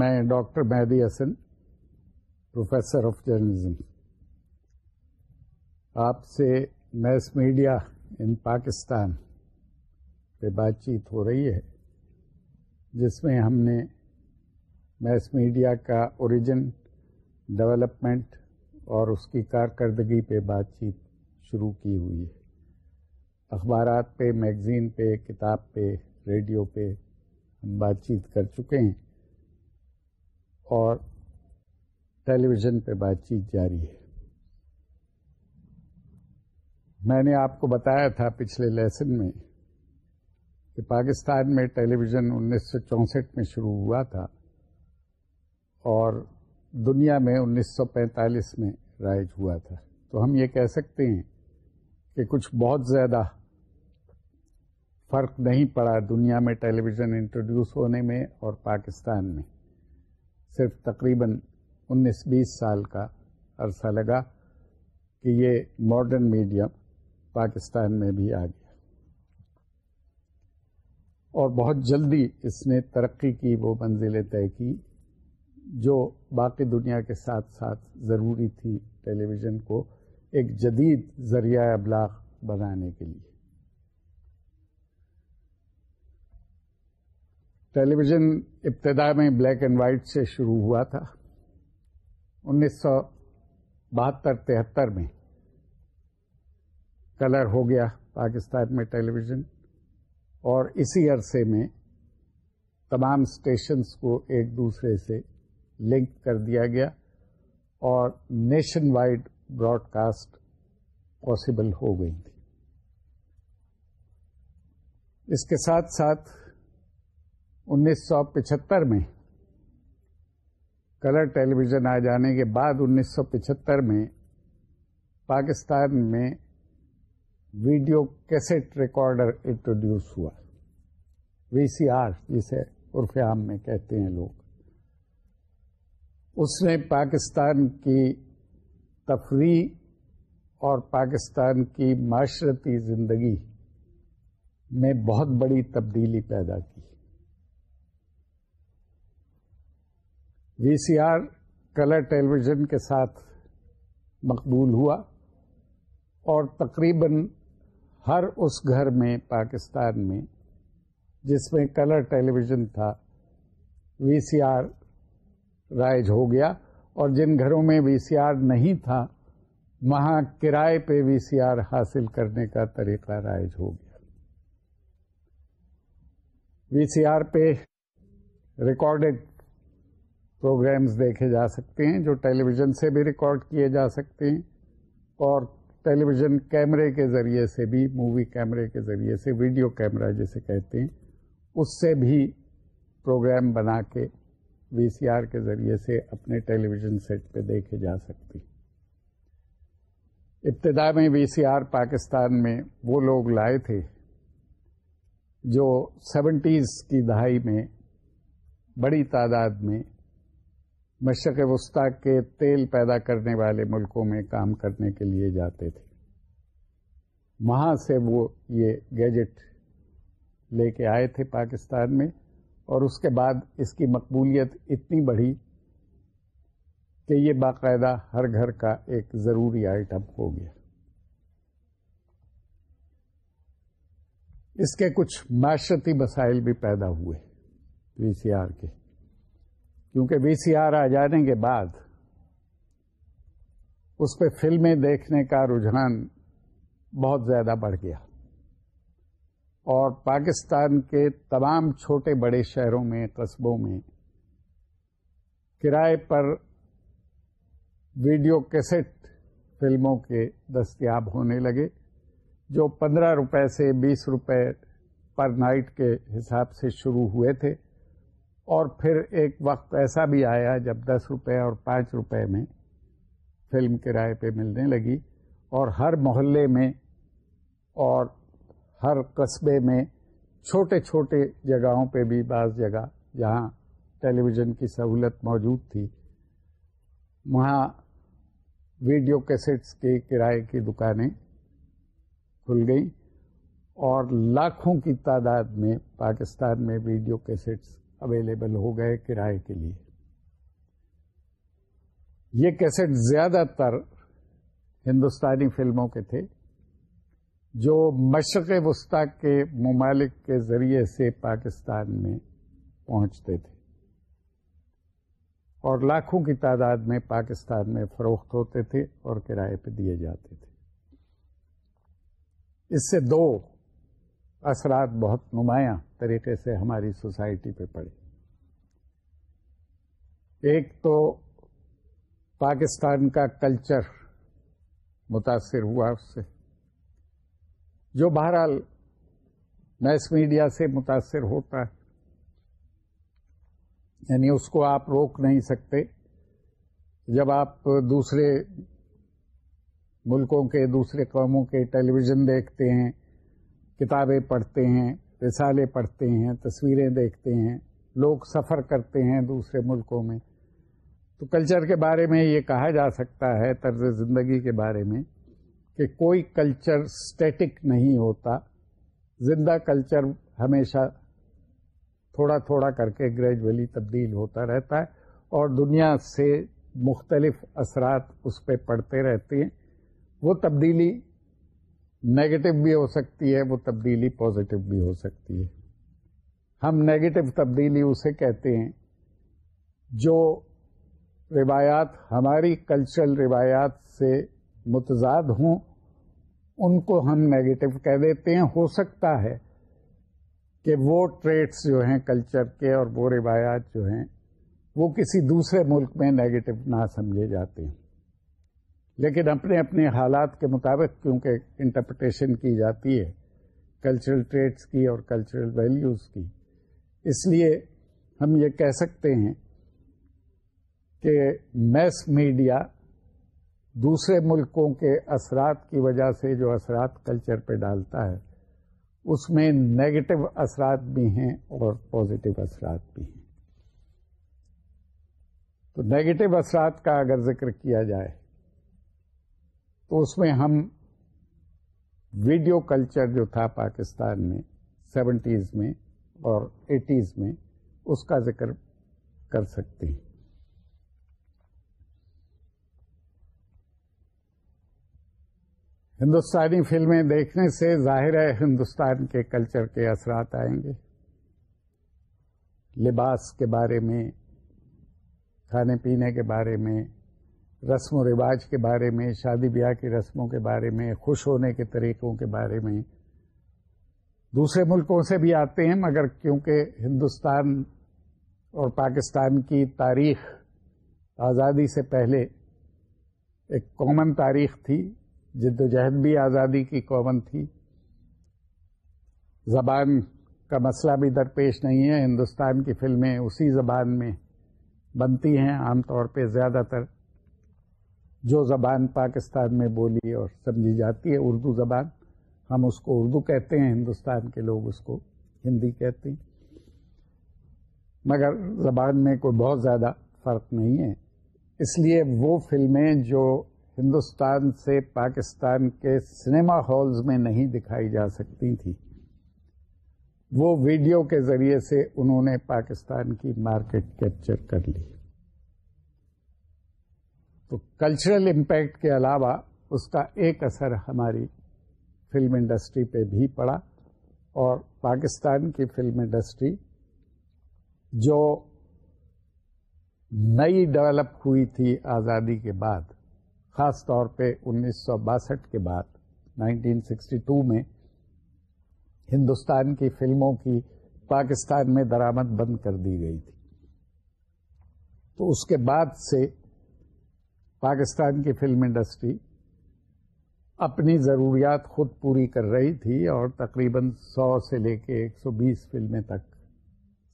میں doctor Mehdi Hasan, professor of journalism. آپ سے میس میڈیا ان پاکستان پہ بات چیت ہو رہی ہے، جس میں ہم نے میس میڈیا کا اوریجن ڈیولپمنٹ اور اس کی کارکردگی پہ بات چیت شروع کی ہوئی ہے۔ اخبارات پہ، میگزین پہ، کتاب پہ، ریڈیو پہ ہم بات چیت کر چکے ہیں۔ اور ٹیلی ویژن پہ بات چیت جاری ہے۔ میں نے آپ کو بتایا تھا پچھلے لیسن میں کہ پاکستان میں ٹیلی ویژن انیس سو چونسٹھ میں شروع ہوا تھا اور دنیا میں انیس سو پینتالیس میں رائج ہوا تھا۔ تو ہم یہ کہہ سکتے ہیں کہ کچھ بہت زیادہ فرق نہیں پڑا دنیا میں ٹیلی ویژن انٹروڈیوس ہونے میں اور پاکستان میں۔ صرف تقریباً انیس بیس سال کا عرصہ لگا کہ یہ ماڈرن میڈیم پاکستان میں بھی آ گیا۔ اور بہت جلدی اس نے ترقی کی وہ منزلیں طے کی جو باقی دنیا کے ساتھ ساتھ ضروری تھی ٹیلی ویژن کو ایک جدید ذریعہ ابلاغ بنانے کے لیے۔ ٹیلی ویژن ابتدا میں بلیک اینڈ وائٹ سے شروع ہوا تھا۔ انیس سو بہتر تہتر میں کلر ہو گیا پاکستان میں ٹیلی ویژن اور اسی عرصے میں تمام اسٹیشنس کو ایک دوسرے سے لنک کر دیا گیا اور nationwide broadcast possible ہو گئی تھی۔ اس کے ساتھ ساتھ انیس سو پچہتر میں کلر ٹیلی ویژن آ جانے کے بعد انیس سو پچہتر میں پاکستان میں ویڈیو کیسٹ ریکارڈر انٹروڈیوس ہوا۔ وی سی آر جسے عرف عام میں کہتے ہیں لوگ۔ اس نے پاکستان کی تفریح اور پاکستان کی معاشرتی زندگی میں بہت بڑی تبدیلی پیدا کی۔ V C R colour television کے ساتھ مقبول ہوا اور تقریباً ہر اس گھر میں پاکستان میں جس میں کلر ٹیلی ویژن تھا، وی سی آر رائج ہو گیا اور جن گھروں میں وی سی آر نہیں تھا، وہاں کرائے پہ وی سی آر حاصل کرنے کا طریقہ رائج ہو گیا۔ وی سی آر پہ ریکارڈڈ پروگرامز دیکھے جا سکتے ہیں جو ٹیلی ویژن سے بھی ریکارڈ کیے جا سکتے ہیں اور ٹیلی ویژن کیمرے کے ذریعے سے بھی، مووی کیمرے کے ذریعے سے، ویڈیو کیمرہ جسے کہتے ہیں، اس سے بھی پروگرام بنا کے وی سی آر کے ذریعے سے اپنے ٹیلی ویژن سیٹ پہ دیکھے جا سکتے ہیں۔ ابتدا میں وی سی آر پاکستان میں وہ لوگ لائے تھے جو سیونٹیز کی دہائی میں بڑی تعداد میں مشرق وسطی کے تیل پیدا کرنے والے ملکوں میں کام کرنے کے لیے جاتے تھے۔ وہاں سے وہ یہ گیجٹ لے کے آئے تھے پاکستان میں اور اس کے بعد اس کی مقبولیت اتنی بڑھی کہ یہ باقاعدہ ہر گھر کا ایک ضروری آئٹم ہو گیا۔ اس کے کچھ معاشرتی مسائل بھی پیدا ہوئے۔ وی سی آر کے۔ کیونکہ وی سی آر آ جانے کے بعد اس پہ فلمیں دیکھنے کا رجحان بہت زیادہ بڑھ گیا۔ اور پاکستان کے تمام چھوٹے بڑے شہروں میں، قصبوں میں کرائے پر ویڈیو کیسٹ فلموں کے دستیاب ہونے لگے، جو پندرہ روپے سے بیس روپے پر نائٹ کے حساب سے شروع ہوئے تھے۔ اور پھر ایک وقت ایسا بھی آیا جب دس روپے اور پانچ روپے میں فلم کرائے پہ ملنے لگی اور ہر محلے میں اور ہر قصبے میں چھوٹے چھوٹے جگہوں پہ بھی بعض جگہ جہاں ٹیلی ویژن کی سہولت موجود تھی، وہاں ویڈیو کیسٹس کے کرائے کی دکانیں کھل گئیں اور لاکھوں کی تعداد میں پاکستان میں ویڈیو کیسٹس اویلیبل ہو گئے کرائے کے لیے۔ یہ کیسٹ زیادہ تر ہندوستانی فلموں کے تھے، جو مشرق وسطی کے ممالک کے ذریعے سے پاکستان میں پہنچتے تھے۔ اور لاکھوں کی تعداد میں پاکستان میں فروخت ہوتے تھے اور کرائے پہ دیے جاتے تھے۔ اس سے دو اثرات بہت نمایاں طریقے سے ہماری سوسائٹی پہ پڑے۔ ایک تو پاکستان کا کلچر متاثر ہوا اس سے، جو بہرحال میس میڈیا سے متاثر ہوتا ہے۔ یعنی اس کو آپ روک نہیں سکتے۔ جب آپ دوسرے ملکوں کے، دوسرے قوموں کے ٹیلی ویژن دیکھتے ہیں کتابیں پڑھتے ہیں، رسالے پڑھتے ہیں، تصویریں دیکھتے ہیں، لوگ سفر کرتے ہیں دوسرے ملکوں میں۔ تو کلچر کے بارے میں یہ کہا جا سکتا ہے، طرز زندگی کے بارے میں، کہ کوئی کلچر اسٹیٹک نہیں ہوتا۔ زندہ کلچر ہمیشہ تھوڑا تھوڑا کر کے گریجولی تبدیل ہوتا رہتا ہے اور دنیا سے مختلف اثرات اس پہ پڑتے رہتے ہیں۔ وہ تبدیلی نیگیٹو بھی ہو سکتی ہے، وہ تبدیلی پازیٹو بھی ہو سکتی ہے۔ ہم نیگیٹو تبدیلی اسے کہتے ہیں جو روایات، ہماری کلچرل روایات سے متضاد ہوں، ان کو ہم نیگیٹو کہہ دیتے ہیں۔ ہو سکتا ہے کہ وہ ٹریٹس جو ہیں کلچر کے اور وہ روایات جو ہیں، وہ کسی دوسرے ملک میں نیگیٹو نہ سمجھے جاتے ہیں۔ لیکن اپنے اپنے حالات کے مطابق کیونکہ انٹرپریٹیشن کی جاتی ہے کلچرل ٹریٹس کی اور کلچرل ویلیوز کی۔ اس لیے ہم یہ کہہ سکتے ہیں کہ میس میڈیا دوسرے ملکوں کے اثرات کی وجہ سے جو اثرات کلچر پہ ڈالتا ہے، اس میں نیگیٹو اثرات بھی ہیں اور پازیٹو اثرات بھی ہیں۔ تو نیگیٹو اثرات کا اگر ذکر کیا جائے تو اس میں ہم ویڈیو کلچر جو تھا پاکستان میں، سیونٹیز میں اور ایٹیز میں، اس کا ذکر کر سکتے ہیں۔ ہندوستانی فلمیں دیکھنے سے ظاہر ہے ہندوستان کے کلچر کے اثرات آئیں گے۔ لباس کے بارے میں، کھانے پینے کے بارے میں رسم و رواج کے بارے میں، شادی بیاہ کی رسموں کے بارے میں، خوش ہونے کے طریقوں کے بارے میں۔ دوسرے ملکوں سے بھی آتے ہیں، مگر کیونکہ ہندوستان اور پاکستان کی تاریخ آزادی سے پہلے ایک کامن تاریخ تھی، جد و جہد بھی آزادی کی قومن تھی۔ زبان کا مسئلہ بھی درپیش نہیں ہے، ہندوستان کی فلمیں اسی زبان میں بنتی ہیں، عام طور پہ زیادہ تر۔ جو زبان پاکستان میں بولی اور سمجھی جاتی ہے، اردو زبان، ہم اس کو اردو کہتے ہیں، ہندوستان کے لوگ اس کو ہندی کہتے ہیں۔ مگر زبان میں کوئی بہت زیادہ فرق نہیں ہے۔ اس لیے وہ فلمیں جو ہندوستان سے پاکستان کے سنیما ہالز میں نہیں دکھائی جا سکتی تھی وہ ویڈیو کے ذریعے سے انہوں نے پاکستان کی مارکیٹ کیپچر کر لی۔ تو کلچرل امپیکٹ کے علاوہ اس کا ایک اثر ہماری فلم انڈسٹری پہ بھی پڑا اور پاکستان کی فلم انڈسٹری جو نئی ڈیولپ ہوئی تھی آزادی کے بعد، خاص طور پہ انیس سو باسٹھ کے بعد، نائنٹین سکسٹی ٹو میں ہندوستان کی فلموں کی پاکستان میں درامد بند کر دی گئی تھی۔ تو اس کے بعد سے پاکستان کی فلم انڈسٹری اپنی ضروریات خود پوری کر رہی تھی اور تقریباً سو سے لے کے ایک سو بیس فلمیں تک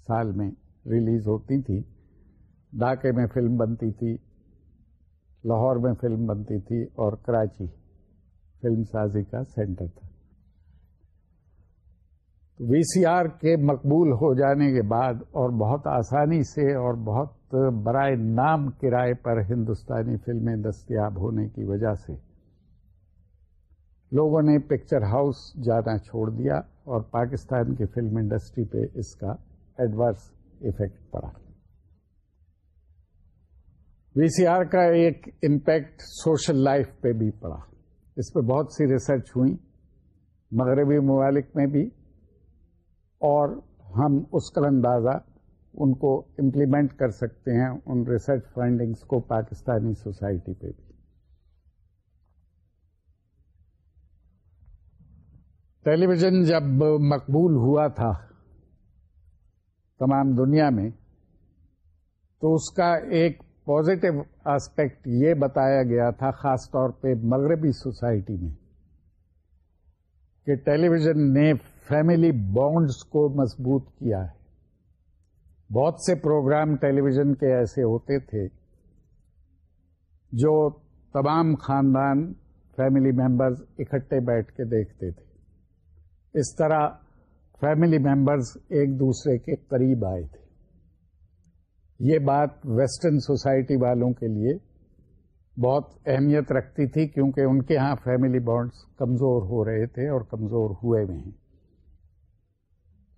سال میں ریلیز ہوتی تھی۔ ڈاکے میں فلم بنتی تھی، لاہور میں فلم بنتی تھی اور کراچی فلم سازی کا سینٹر تھا۔ وی سی آر کے مقبول ہو جانے کے بعد اور بہت آسانی سے اور بہت برائے نام کرائے پر ہندوستانی فلمیں دستیاب ہونے کی وجہ سے لوگوں نے پکچر ہاؤس جانا چھوڑ دیا اور پاکستان کی فلم انڈسٹری پہ اس کا ایڈورس افیکٹ پڑا۔ وی سی آر کا ایک امپیکٹ سوشل لائف پہ بھی پڑا۔ اس پہ بہت سی ریسرچ ہوئی، مغربی ممالک میں بھی، اور ہم اس کا اندازہ ان کو امپلیمنٹ کر سکتے ہیں ان ریسرچ فائنڈنگس کو پاکستانی سوسائٹی پہ بھی۔ ٹیلی ویژن جب مقبول ہوا تھا تمام دنیا میں، تو اس کا ایک پازیٹو آسپیکٹ یہ بتایا گیا تھا، خاص طور پہ مغربی سوسائٹی میں، کہ ٹیلی ویژن نے فیملی بانڈز کو مضبوط کیا ہے۔ بہت سے پروگرام ٹیلی ویژن کے ایسے ہوتے تھے جو تمام خاندان، فیملی ممبرز اکٹھے بیٹھ کے دیکھتے تھے۔ اس طرح فیملی ممبرز ایک دوسرے کے قریب آئے تھے۔ یہ بات ویسٹرن سوسائٹی والوں کے لیے بہت اہمیت رکھتی تھی کیونکہ ان کے ہاں فیملی بانڈس کمزور ہو رہے تھے اور کمزور ہوئے بھی ہیں۔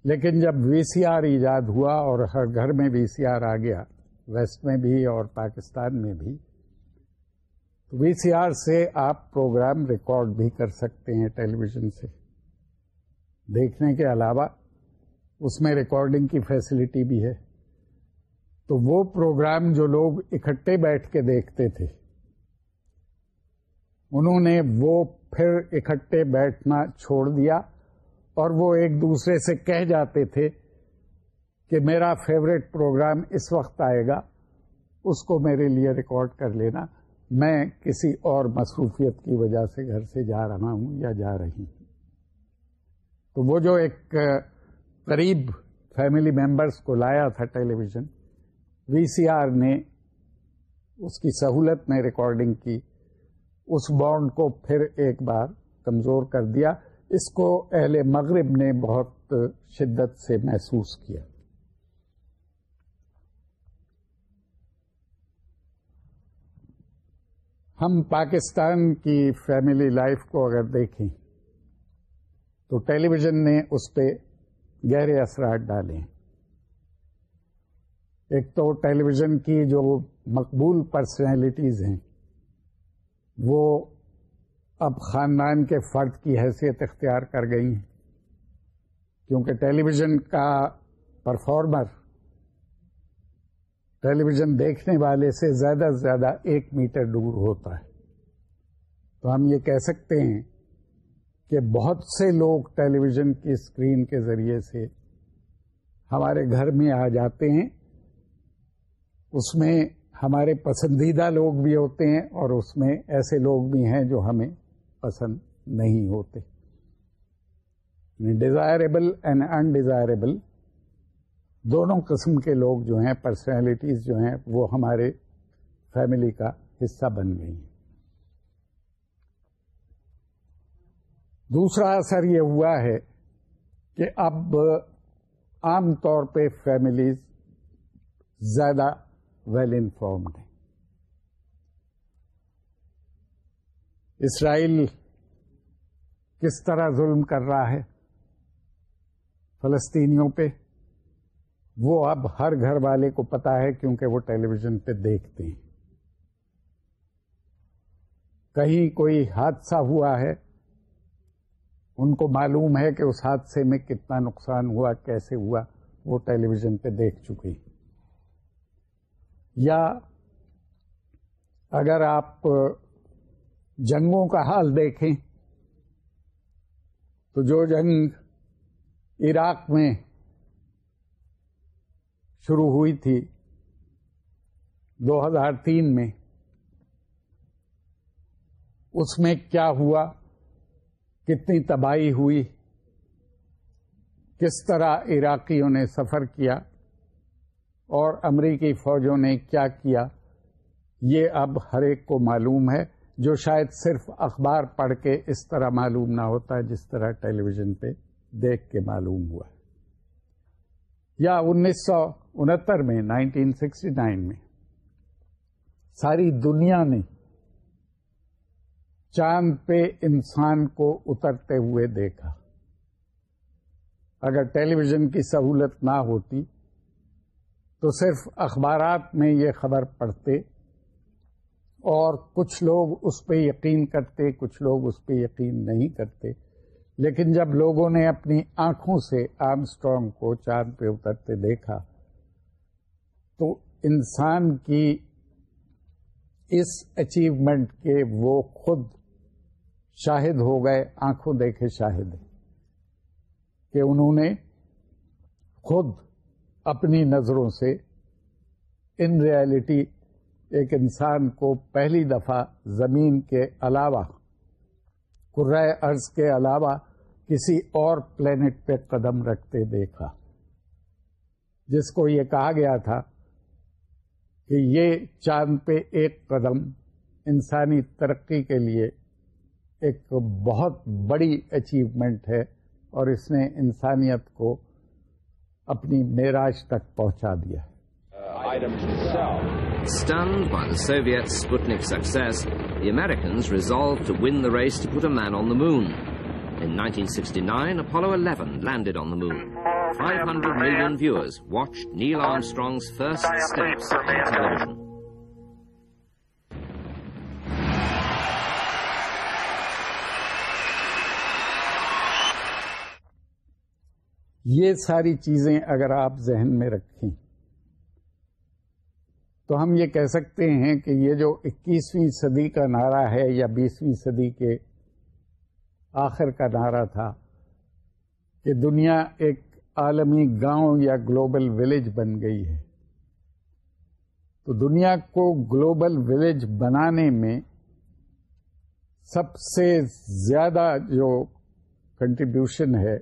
لیکن جب وی سی آر ایجاد ہوا اور ہر گھر میں وی سی آر آ گیا، ویسٹ میں بھی اور پاکستان میں بھی، تو وی سی آر سے آپ پروگرام ریکارڈ بھی کر سکتے ہیں ٹیلی ویژن سے۔ دیکھنے کے علاوہ اس میں ریکارڈنگ کی فیسلٹی بھی ہے۔ تو وہ پروگرام جو لوگ اکٹھے بیٹھ کے دیکھتے تھے، انہوں نے وہ پھر اکٹھے بیٹھنا چھوڑ دیا۔ اور وہ ایک دوسرے سے کہہ جاتے تھے کہ میرا فیوریٹ پروگرام اس وقت آئے گا، اس کو میرے لیے ریکارڈ کر لینا۔ میں کسی اور مصروفیت کی وجہ سے گھر سے جا رہا ہوں یا جا رہی ہوں۔ تو وہ جو ایک قریب فیملی ممبرس کو لایا تھا television V C R نے اس کی سہولت میں ریکارڈنگ کی۔ اس بانڈ کو پھر ایک بار کمزور کر دیا۔ اس کو اہل مغرب نے بہت شدت سے محسوس کیا۔ ہم پاکستان کی فیملی لائف کو اگر دیکھیں تو ٹیلی ویژن نے اس پہ گہرے اثرات ڈالے۔ ہیں ایک تو ٹیلی ویژن کی جو مقبول پرسنالٹیز ہیں، وہ اب خاندان کے فرد کی حیثیت اختیار کر گئی ہیں۔ کیونکہ ٹیلی ویژن کا پرفارمر ٹیلی ویژن دیکھنے والے سے زیادہ سے زیادہ ایک میٹر دور ہوتا ہے۔ تو ہم یہ کہہ سکتے ہیں کہ بہت سے لوگ ٹیلی ویژن کی اسکرین کے ذریعے سے ہمارے گھر میں آ جاتے ہیں۔ اس میں ہمارے پسندیدہ لوگ بھی ہوتے ہیں اور اس میں ایسے لوگ بھی ہیں جو ہمیں پسند نہیں ہوتے۔ ڈیزائربل اینڈ انڈیزائربل دونوں قسم کے لوگ جو ہیں پرسنالٹیز جو ہیں، وہ ہمارے فیملی کا حصہ بن گئی ہیں دوسرا اثر یہ ہوا ہے کہ اب عام طور پہ فیملیز زیادہ ویل انفارمڈ ہیں۔ اسرائیل کس طرح ظلم کر رہا ہے فلسطینیوں پہ؟ وہ اب ہر گھر والے کو پتا ہے کیونکہ وہ ٹیلی ویژن پہ دیکھتے ہیں۔ کہیں کوئی حادثہ ہوا ہے؟ ان کو معلوم ہے کہ اس حادثے میں کتنا نقصان ہوا، کیسے ہوا؟ وہ ٹیلی ویژن پہ دیکھ چکی یا اگر آپ جنگوں کا حال دیکھیں تو جو جنگ عراق میں شروع ہوئی تھی دو ہزار تین میں، اس میں کیا ہوا؟ کتنی تباہی ہوئی؟ کس طرح عراقیوں نے سفر کیا؟ اور امریکی فوجوں نے کیا کیا؟ یہ اب ہر ایک کو معلوم ہے۔ جو شاید صرف اخبار پڑھ کے اس طرح معلوم نہ ہوتا جس طرح ٹیلی ویژن پہ دیکھ کے معلوم ہوا یا انیس سو انہتر میں، نائنٹین سکسٹی نائن میں، ساری دنیا نے چاند پہ انسان کو اترتے ہوئے دیکھا۔ اگر ٹیلی ویژن کی سہولت نہ ہوتی تو صرف اخبارات میں یہ خبر پڑھتے اور کچھ لوگ اس پہ یقین کرتے، کچھ لوگ اس پہ یقین نہیں کرتے۔ لیکن جب لوگوں نے اپنی آنکھوں سے آرم اسٹرانگ کو چاند پہ اترتے دیکھا، تو انسان کی اس اچیومنٹ کے وہ خود شاہد ہو گئے، آنکھوں دیکھے شاہد کہ انہوں نے خود اپنی نظروں سے ان ریالٹی ایک انسان کو پہلی دفعہ زمین کے علاوہ قرائے ارض کے علاوہ کسی اور پلانٹ پہ قدم رکھتے دیکھا۔ جس کو یہ کہا گیا تھا کہ یہ چاند پہ ایک قدم انسانی ترقی کے لیے ایک بہت بڑی اچیومنٹ ہے اور اس نے انسانیت کو اپنی معراج تک پہنچا دیا۔ uh, ہے Stunned by the Soviet Sputnik success, the Americans resolved to win the race to put a man on the moon. In 1969, Apollo 11 landed on the moon. 500 million viewers watched Neil Armstrong's first steps on television. یہ ساری چیزیں اگر آپ ذہن میں رکھیں تو ہم یہ کہہ سکتے ہیں کہ یہ جو اکیسویں صدی کا نعرہ ہے یا بیسویں صدی کے آخر کا نعرہ تھا کہ دنیا ایک عالمی گاؤں یا گلوبل ولیج بن گئی ہے۔ تو دنیا کو گلوبل ولیج بنانے میں سب سے زیادہ جو کنٹریبیوشن ہے،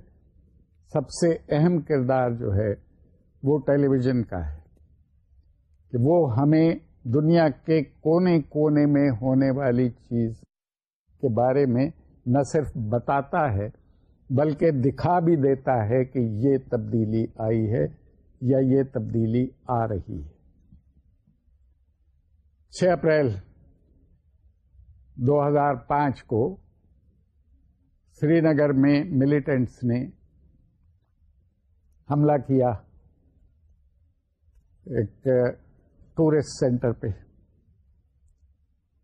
سب سے اہم کردار جو ہے، وہ ٹیلی ویژن کا ہے۔ کہ وہ ہمیں دنیا کے کونے کونے میں ہونے والی چیز کے بارے میں نہ صرف بتاتا ہے، بلکہ دکھا بھی دیتا ہے کہ یہ تبدیلی آئی ہے یا یہ تبدیلی آ رہی ہے۔ چھ اپریل دو ہزار پانچ کو سری نگر میں ملیٹنٹس نے حملہ کیا۔ ایک ٹورسٹ سینٹر پہ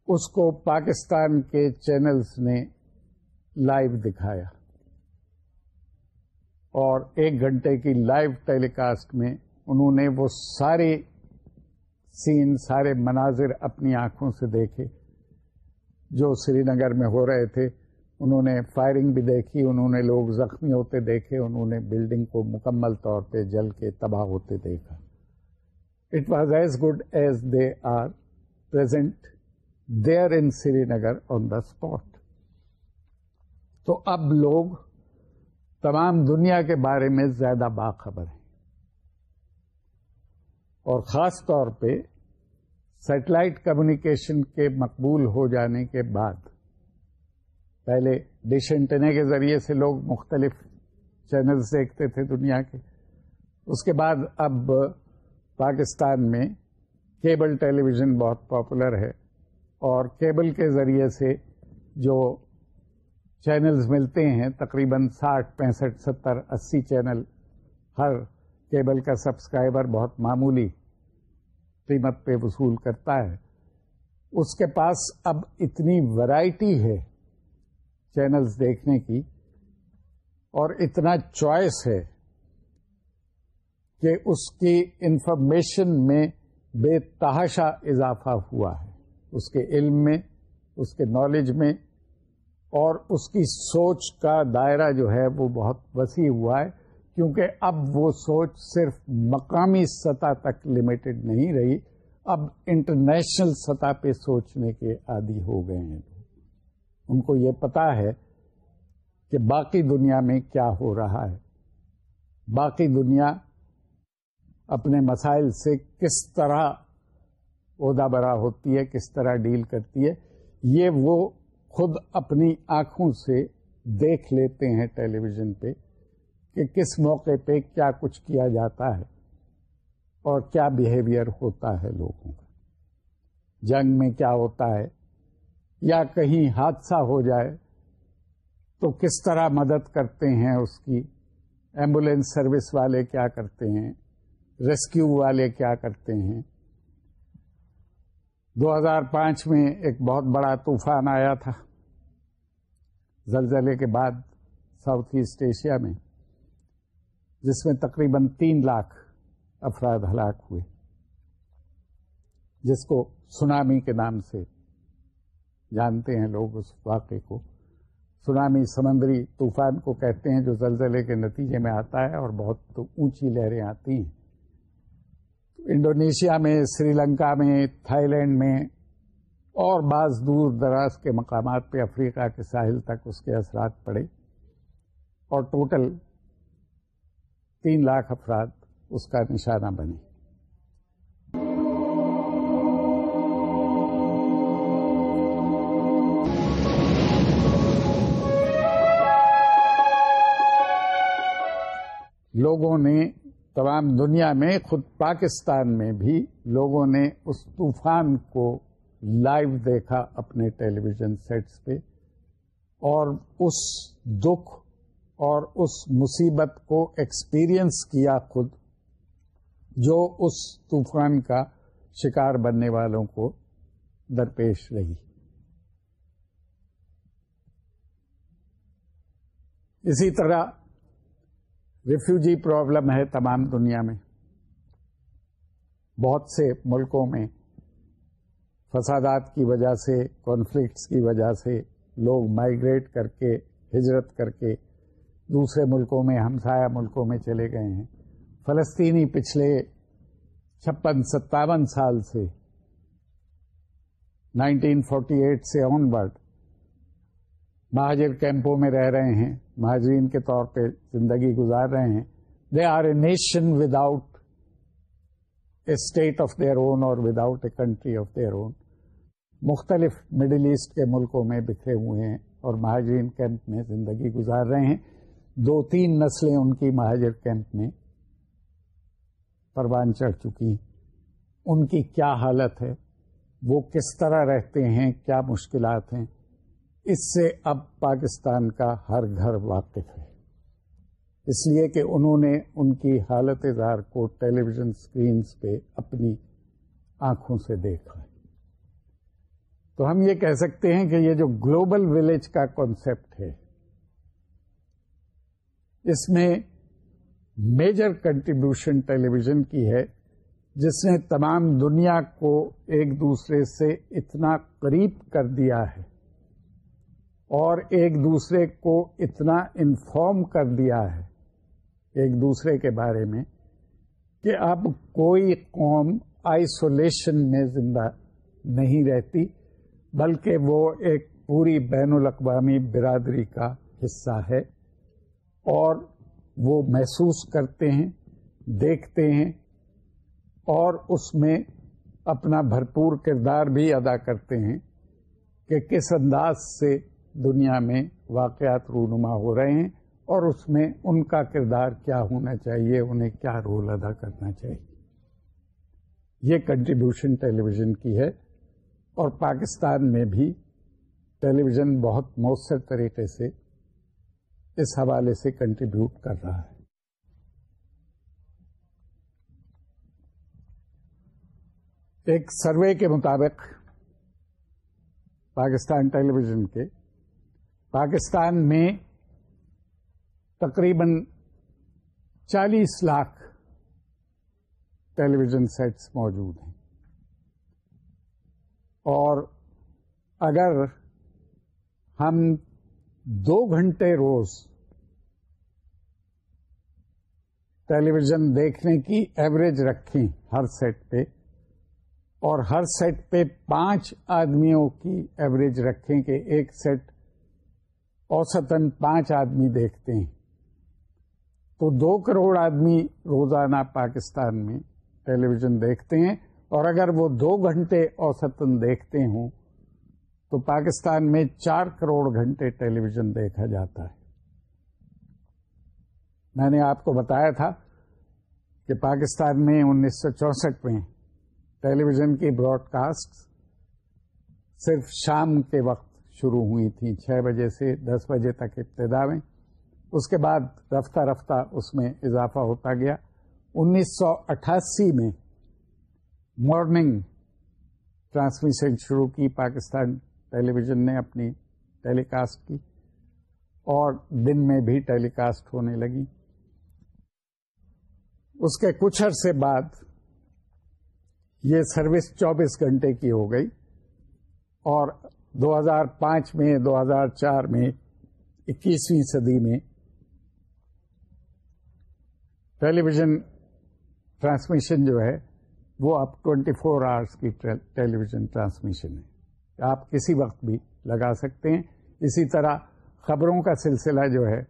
اس کو پاکستان کے چینلز نے لائیو دکھایا اور ایک گھنٹے کی لائیو ٹیلی کاسٹ میں انہوں نے وہ سارے سین سارے مناظر اپنی آنکھوں سے دیکھے جو سری نگر میں ہو رہے تھے انہوں نے فائرنگ بھی دیکھی انہوں نے لوگ زخمی ہوتے دیکھے انہوں نے بلڈنگ کو مکمل طور پہ جل کے تباہ ہوتے دیکھا it was as good as they are present there in Srinagar on the spot تو اب لوگ تمام دنیا کے بارے میں زیادہ باخبر ہیں۔ اور خاص طور پہ سیٹلائٹ کمیونیکیشن کے مقبول ہو جانے کے بعد، پہلے ڈش انٹنے کے ذریعے سے لوگ مختلف چینلز دیکھتے تھے دنیا کے، اس کے بعد اب پاکستان میں کیبل ٹیلی ویژن بہت پاپولر ہے اور کیبل کے ذریعے سے جو چینلز ملتے ہیں، تقریباً ساٹھ، پینسٹھ، ستر، اسی چینل ہر کیبل کا سبسکرائبر بہت معمولی قیمت پہ وصول کرتا ہے۔ اس کے پاس اب اتنی ورائٹی ہے چینلز دیکھنے کی اور اتنا چوائس ہے کہ اس کی انفارمیشن میں بے تحاشا اضافہ ہوا ہے۔ اس کے علم میں، اس کے نالج میں اور اس کی سوچ کا دائرہ جو ہے وہ بہت وسیع ہوا ہے، کیونکہ اب وہ سوچ صرف مقامی سطح تک لمیٹڈ نہیں رہی، اب انٹرنیشنل سطح پہ سوچنے کے عادی ہو گئے ہیں۔ ان کو یہ پتا ہے کہ باقی دنیا میں کیا ہو رہا ہے۔ باقی دنیا اپنے مسائل سے کس طرح عہدہ برا ہوتی ہے، کس طرح ڈیل کرتی ہے، یہ وہ خود اپنی آنکھوں سے دیکھ لیتے ہیں ٹیلی ویژن پہ کہ کس موقع پہ کیا کچھ کیا جاتا ہے اور کیا بیہیویئر ہوتا ہے لوگوں کا۔ جنگ میں کیا ہوتا ہے، یا کہیں حادثہ ہو جائے تو کس طرح مدد کرتے ہیں اس کی ایمبولینس سروس والے کیا کرتے ہیں؟ ریسکیو والے کیا کرتے ہیں۔ دو ہزار پانچ میں ایک بہت بڑا طوفان آیا تھا۔ زلزلے کے بعد ساؤتھ ایسٹ ایشیا میں، جس میں تقریباً تین لاکھ افراد ہلاک ہوئے، جس کو سنامی کے نام سے جانتے ہیں لوگ اس واقعے کو۔ سنامی سمندری طوفان کو کہتے ہیں جو زلزلے کے نتیجے میں آتا ہے اور بہت اونچی لہریں آتی ہیں۔ انڈونیشیا میں، سری لنکا میں تھائی لینڈ میں اور بعض دور دراز کے مقامات پہ افریقہ کے ساحل تک اس کے اثرات پڑے اور ٹوٹل تین لاکھ افراد اس کا نشانہ بنے۔ لوگوں نے تمام دنیا میں، خود پاکستان میں بھی لوگوں نے اس طوفان کو لائیو دیکھا اپنے ٹیلی ویژن سیٹس پہ، اور اس دکھ اور اس مصیبت کو ایکسپیرئنس کیا خود، جو اس طوفان کا شکار بننے والوں کو درپیش رہی۔ اسی طرح ریفیوجی پرابلم ہے تمام دنیا میں۔ بہت سے ملکوں میں فسادات کی وجہ سے کانفلکٹس کی وجہ سے لوگ مائگریٹ کر کے، ہجرت کر کے دوسرے ملکوں میں، ہمسایہ ملکوں میں چلے گئے ہیں۔ فلسطینی پچھلے چھپن، ستاون سال سے نائنٹین فورٹی ایٹ سے آن ورڈ مہاجر کیمپوں میں رہ رہے ہیں۔ مہاجرین کے طور پہ زندگی گزار رہے ہیں they are a nation without a state of their own اور without a country of their own مختلف مڈل ایسٹ کے ملکوں میں بکھرے ہوئے ہیں اور مہاجرین کیمپ میں زندگی گزار رہے ہیں۔ دو تین نسلیں ان کی مہاجر کیمپ میں پروان چڑھ چکی ان کی کیا حالت ہے؟ وہ کس طرح رہتے ہیں؟ کیا مشکلات ہیں؟ اس سے اب پاکستان کا ہر گھر واقف ہے۔ اس لیے کہ انہوں نے ان کی حالت اظہار کو ٹیلی ویژن اسکرینس پہ اپنی آنکھوں سے دیکھا۔ ہے تو ہم یہ کہہ سکتے ہیں کہ یہ جو گلوبل ولیج کا کانسیپٹ ہے، اس میں میجر کنٹریبیوشن ٹیلی ویژن کی ہے، جس نے تمام دنیا کو ایک دوسرے سے اتنا قریب کر دیا ہے۔ اور ایک دوسرے کو اتنا انفارم کر دیا ہے ایک دوسرے کے بارے میں کہ اب کوئی قوم آئسولیشن میں زندہ نہیں رہتی، بلکہ وہ ایک پوری بین الاقوامی برادری کا حصہ ہے اور وہ محسوس کرتے ہیں، دیکھتے ہیں اور اس میں اپنا بھرپور کردار بھی ادا کرتے ہیں کہ کس انداز سے دنیا میں واقعات رونما ہو رہے ہیں اور اس میں ان کا کردار کیا ہونا چاہیے، انہیں کیا رول ادا کرنا چاہیے۔ یہ کنٹریبیوشن ٹیلی ویژن کی ہے اور پاکستان میں بھی ٹیلی ویژن بہت مؤثر طریقے سے اس حوالے سے کنٹریبیوٹ کر رہا ہے۔ ایک سروے کے مطابق پاکستان ٹیلی ویژن کے پاکستان میں تقریباً چالیس لاکھ ٹیلی ویژن سیٹس موجود ہیں۔ اور اگر ہم دو گھنٹے روز ٹیلی ویژن دیکھنے کی ایوریج رکھیں ہر سیٹ پہ، اور ہر سیٹ پہ پانچ آدمیوں کی ایوریج رکھیں کہ ایک سیٹ اوسطن پانچ آدمی دیکھتے ہیں۔ تو دو کروڑ آدمی روزانہ پاکستان میں ٹیلی ویژن دیکھتے ہیں اور اگر وہ دو گھنٹے اوسطن دیکھتے ہوں تو پاکستان میں چار کروڑ گھنٹے ٹیلی ویژن دیکھا جاتا ہے۔ میں نے آپ کو بتایا تھا کہ پاکستان میں انیس سو چونسٹھ میں ٹیلی ویژن کی براڈ کاسٹ صرف شام کے وقت شروع ہوئی تھی، چھ بجے سے دس بجے تک ابتدا میں۔ اس کے بعد رفتہ رفتہ اس میں اضافہ ہوتا گیا۔ انیس سو اٹھاسی میں مارننگ ٹرانسمیشن شروع کی۔ پاکستان ٹیلی ویژن نے اپنی ٹیلی کاسٹ کی اور دن میں بھی ٹیلی کاسٹ ہونے لگی۔ اس کے کچھ عرصے بعد یہ سروس چوبیس گھنٹے کی ہو گئی اور دو ہزار پانچ میں، دو ہزار چار میں، اکیسویں صدی میں ٹیلی ویژن ٹرانسمیشن جو ہے، وہ اب ٹوینٹی فور آورس کی ٹیلی ویژن ٹرانسمیشن ہے۔ آپ کسی وقت بھی لگا سکتے ہیں۔ اسی طرح خبروں کا سلسلہ جو ہے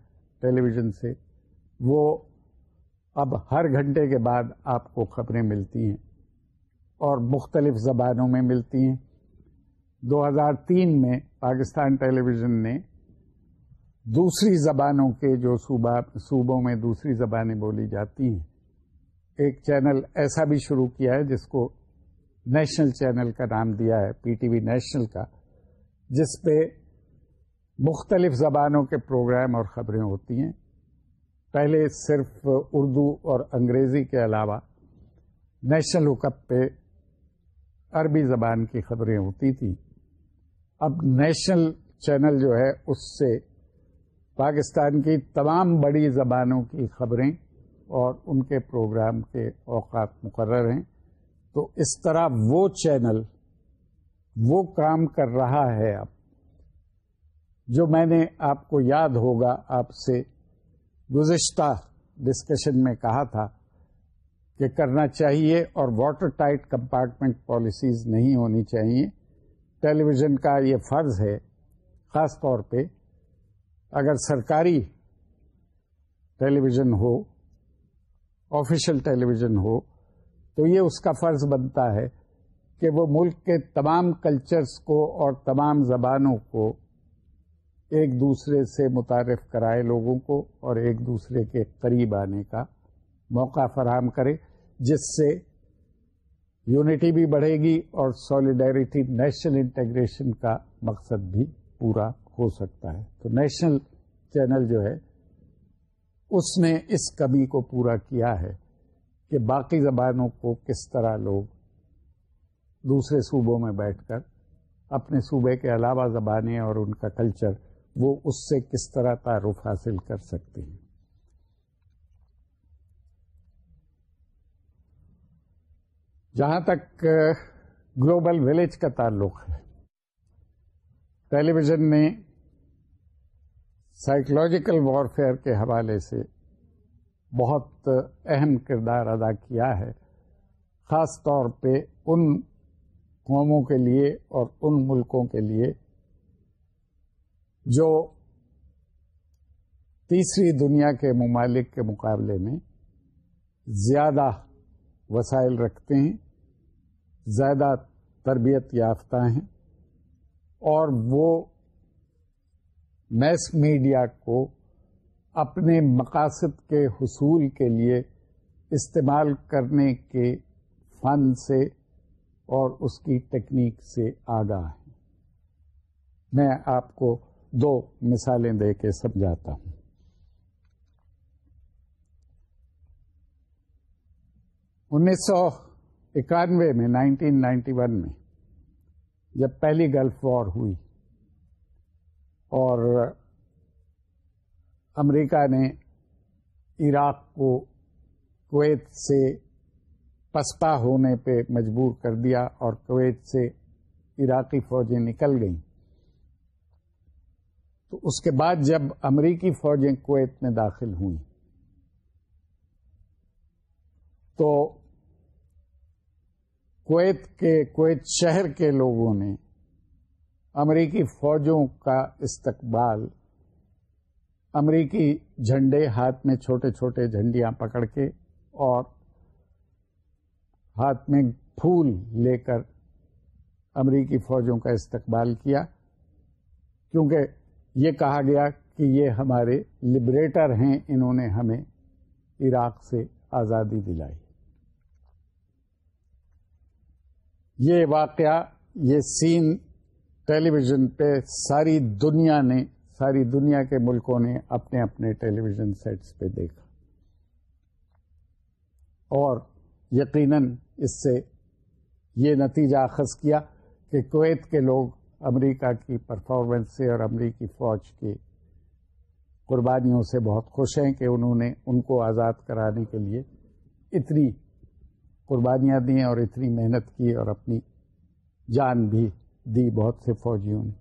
ٹیلی ویژن سے، وہ اب ہر گھنٹے کے بعد آپ کو خبریں ملتی ہیں اور مختلف زبانوں میں ملتی ہیں۔ دو ہزار تین میں پاکستان ٹیلی ویژن نے دوسری زبانوں کے جو صوبہ، صوبوں میں دوسری زبانیں بولی جاتی ہیں، ایک چینل ایسا بھی شروع کیا ہے جس کو نیشنل چینل کا نام دیا ہے، پی ٹی وی نیشنل کا، جس پہ مختلف زبانوں کے پروگرام اور خبریں ہوتی ہیں۔ پہلے صرف اردو اور انگریزی کے علاوہ نیشنل حکب پہ عربی زبان کی خبریں ہوتی تھیں۔ اب نیشنل چینل جو ہے، اس سے پاکستان کی تمام بڑی زبانوں کی خبریں اور ان کے پروگرام کے اوقات مقرر ہیں۔ تو اس طرح وہ چینل، وہ کام کر رہا ہے اب، جو میں نے آپ کو یاد ہوگا، آپ سے گزشتہ ڈسکشن میں کہا تھا کہ کرنا چاہیے اور واٹر ٹائٹ کمپارٹمنٹ پالیسیز نہیں ہونی چاہیے۔ ٹیلی ویژن کا یہ فرض ہے، خاص طور پہ اگر سرکاری ٹیلی ویژن ہو، آفیشل ٹیلی ویژن ہو، تو یہ اس کا فرض بنتا ہے کہ وہ ملک کے تمام کلچرس کو اور تمام زبانوں کو ایک دوسرے سے متعارف کرائے لوگوں کو اور ایک دوسرے کے قریب آنے کا موقع فراہم کرے، جس سے یونٹی بھی بڑھے گی اور سالیڈیرٹی نیشنل انٹیگریشن کا مقصد بھی پورا ہو سکتا ہے۔ تو نیشنل چینل جو ہے، اس نے اس کمی کو پورا کیا ہے کہ باقی زبانوں کو کس طرح لوگ دوسرے صوبوں میں بیٹھ کر اپنے صوبے کے علاوہ زبانیں اور ان کا کلچر، وہ اس سے کس طرح تعارف حاصل کر سکتے ہیں۔ جہاں تک گلوبل ولیج کا تعلق ہے۔ ٹیلی ویژن نے سائیکولوجیکل وارفیئر کے حوالے سے بہت اہم کردار ادا کیا ہے، خاص طور پہ ان قوموں کے لیے اور ان ملکوں کے لیے، جو تیسری دنیا کے ممالک کے مقابلے میں زیادہ وسائل رکھتے ہیں۔ زیادہ تربیت یافتہ ہیں اور وہ میس میڈیا کو اپنے مقاصد کے حصول کے لیے استعمال کرنے کے فن سے اور اس کی ٹیکنیک سے آگاہ ہے میں آپ کو دو مثالیں دے کے سمجھاتا ہوں۔ انیس سو اکانوے میں، نائنٹین نائنٹی ون میں، جب پہلی گلف وار ہوئی اور امریکہ نے عراق کو کویت سے پسپا ہونے پہ مجبور کر دیا اور کویت سے عراقی فوجیں نکل گئیں۔ تو اس کے بعد جب امریکی فوجیں کویت میں داخل ہوئیں، تو کویت کے، کویت شہر کے لوگوں نے امریکی فوجوں کا استقبال، امریکی جھنڈے ہاتھ میں چھوٹے چھوٹے جھنڈیاں پکڑ کے اور ہاتھ میں پھول لے کر امریکی فوجوں کا استقبال کیا۔ کیونکہ یہ کہا گیا کہ یہ ہمارے لبریٹر ہیں، انہوں نے ہمیں عراق سے آزادی دلائی۔ یہ واقعہ، یہ سین ٹیلی ویژن پہ ساری دنیا نے، ساری دنیا کے ملکوں نے اپنے اپنے ٹیلی ویژن سیٹس پہ دیکھا۔ اور یقیناً اس سے یہ نتیجہ اخذ کیا کہ کویت کے لوگ امریکہ کی پرفارمنس سے اور امریکی فوج کی قربانیوں سے بہت خوش ہیں کہ انہوں نے ان کو آزاد کرانے کے لیے اتنی قربانیاں دی اور اتنی محنت کی اور اپنی جان بھی دی بہت سے فوجیوں نے۔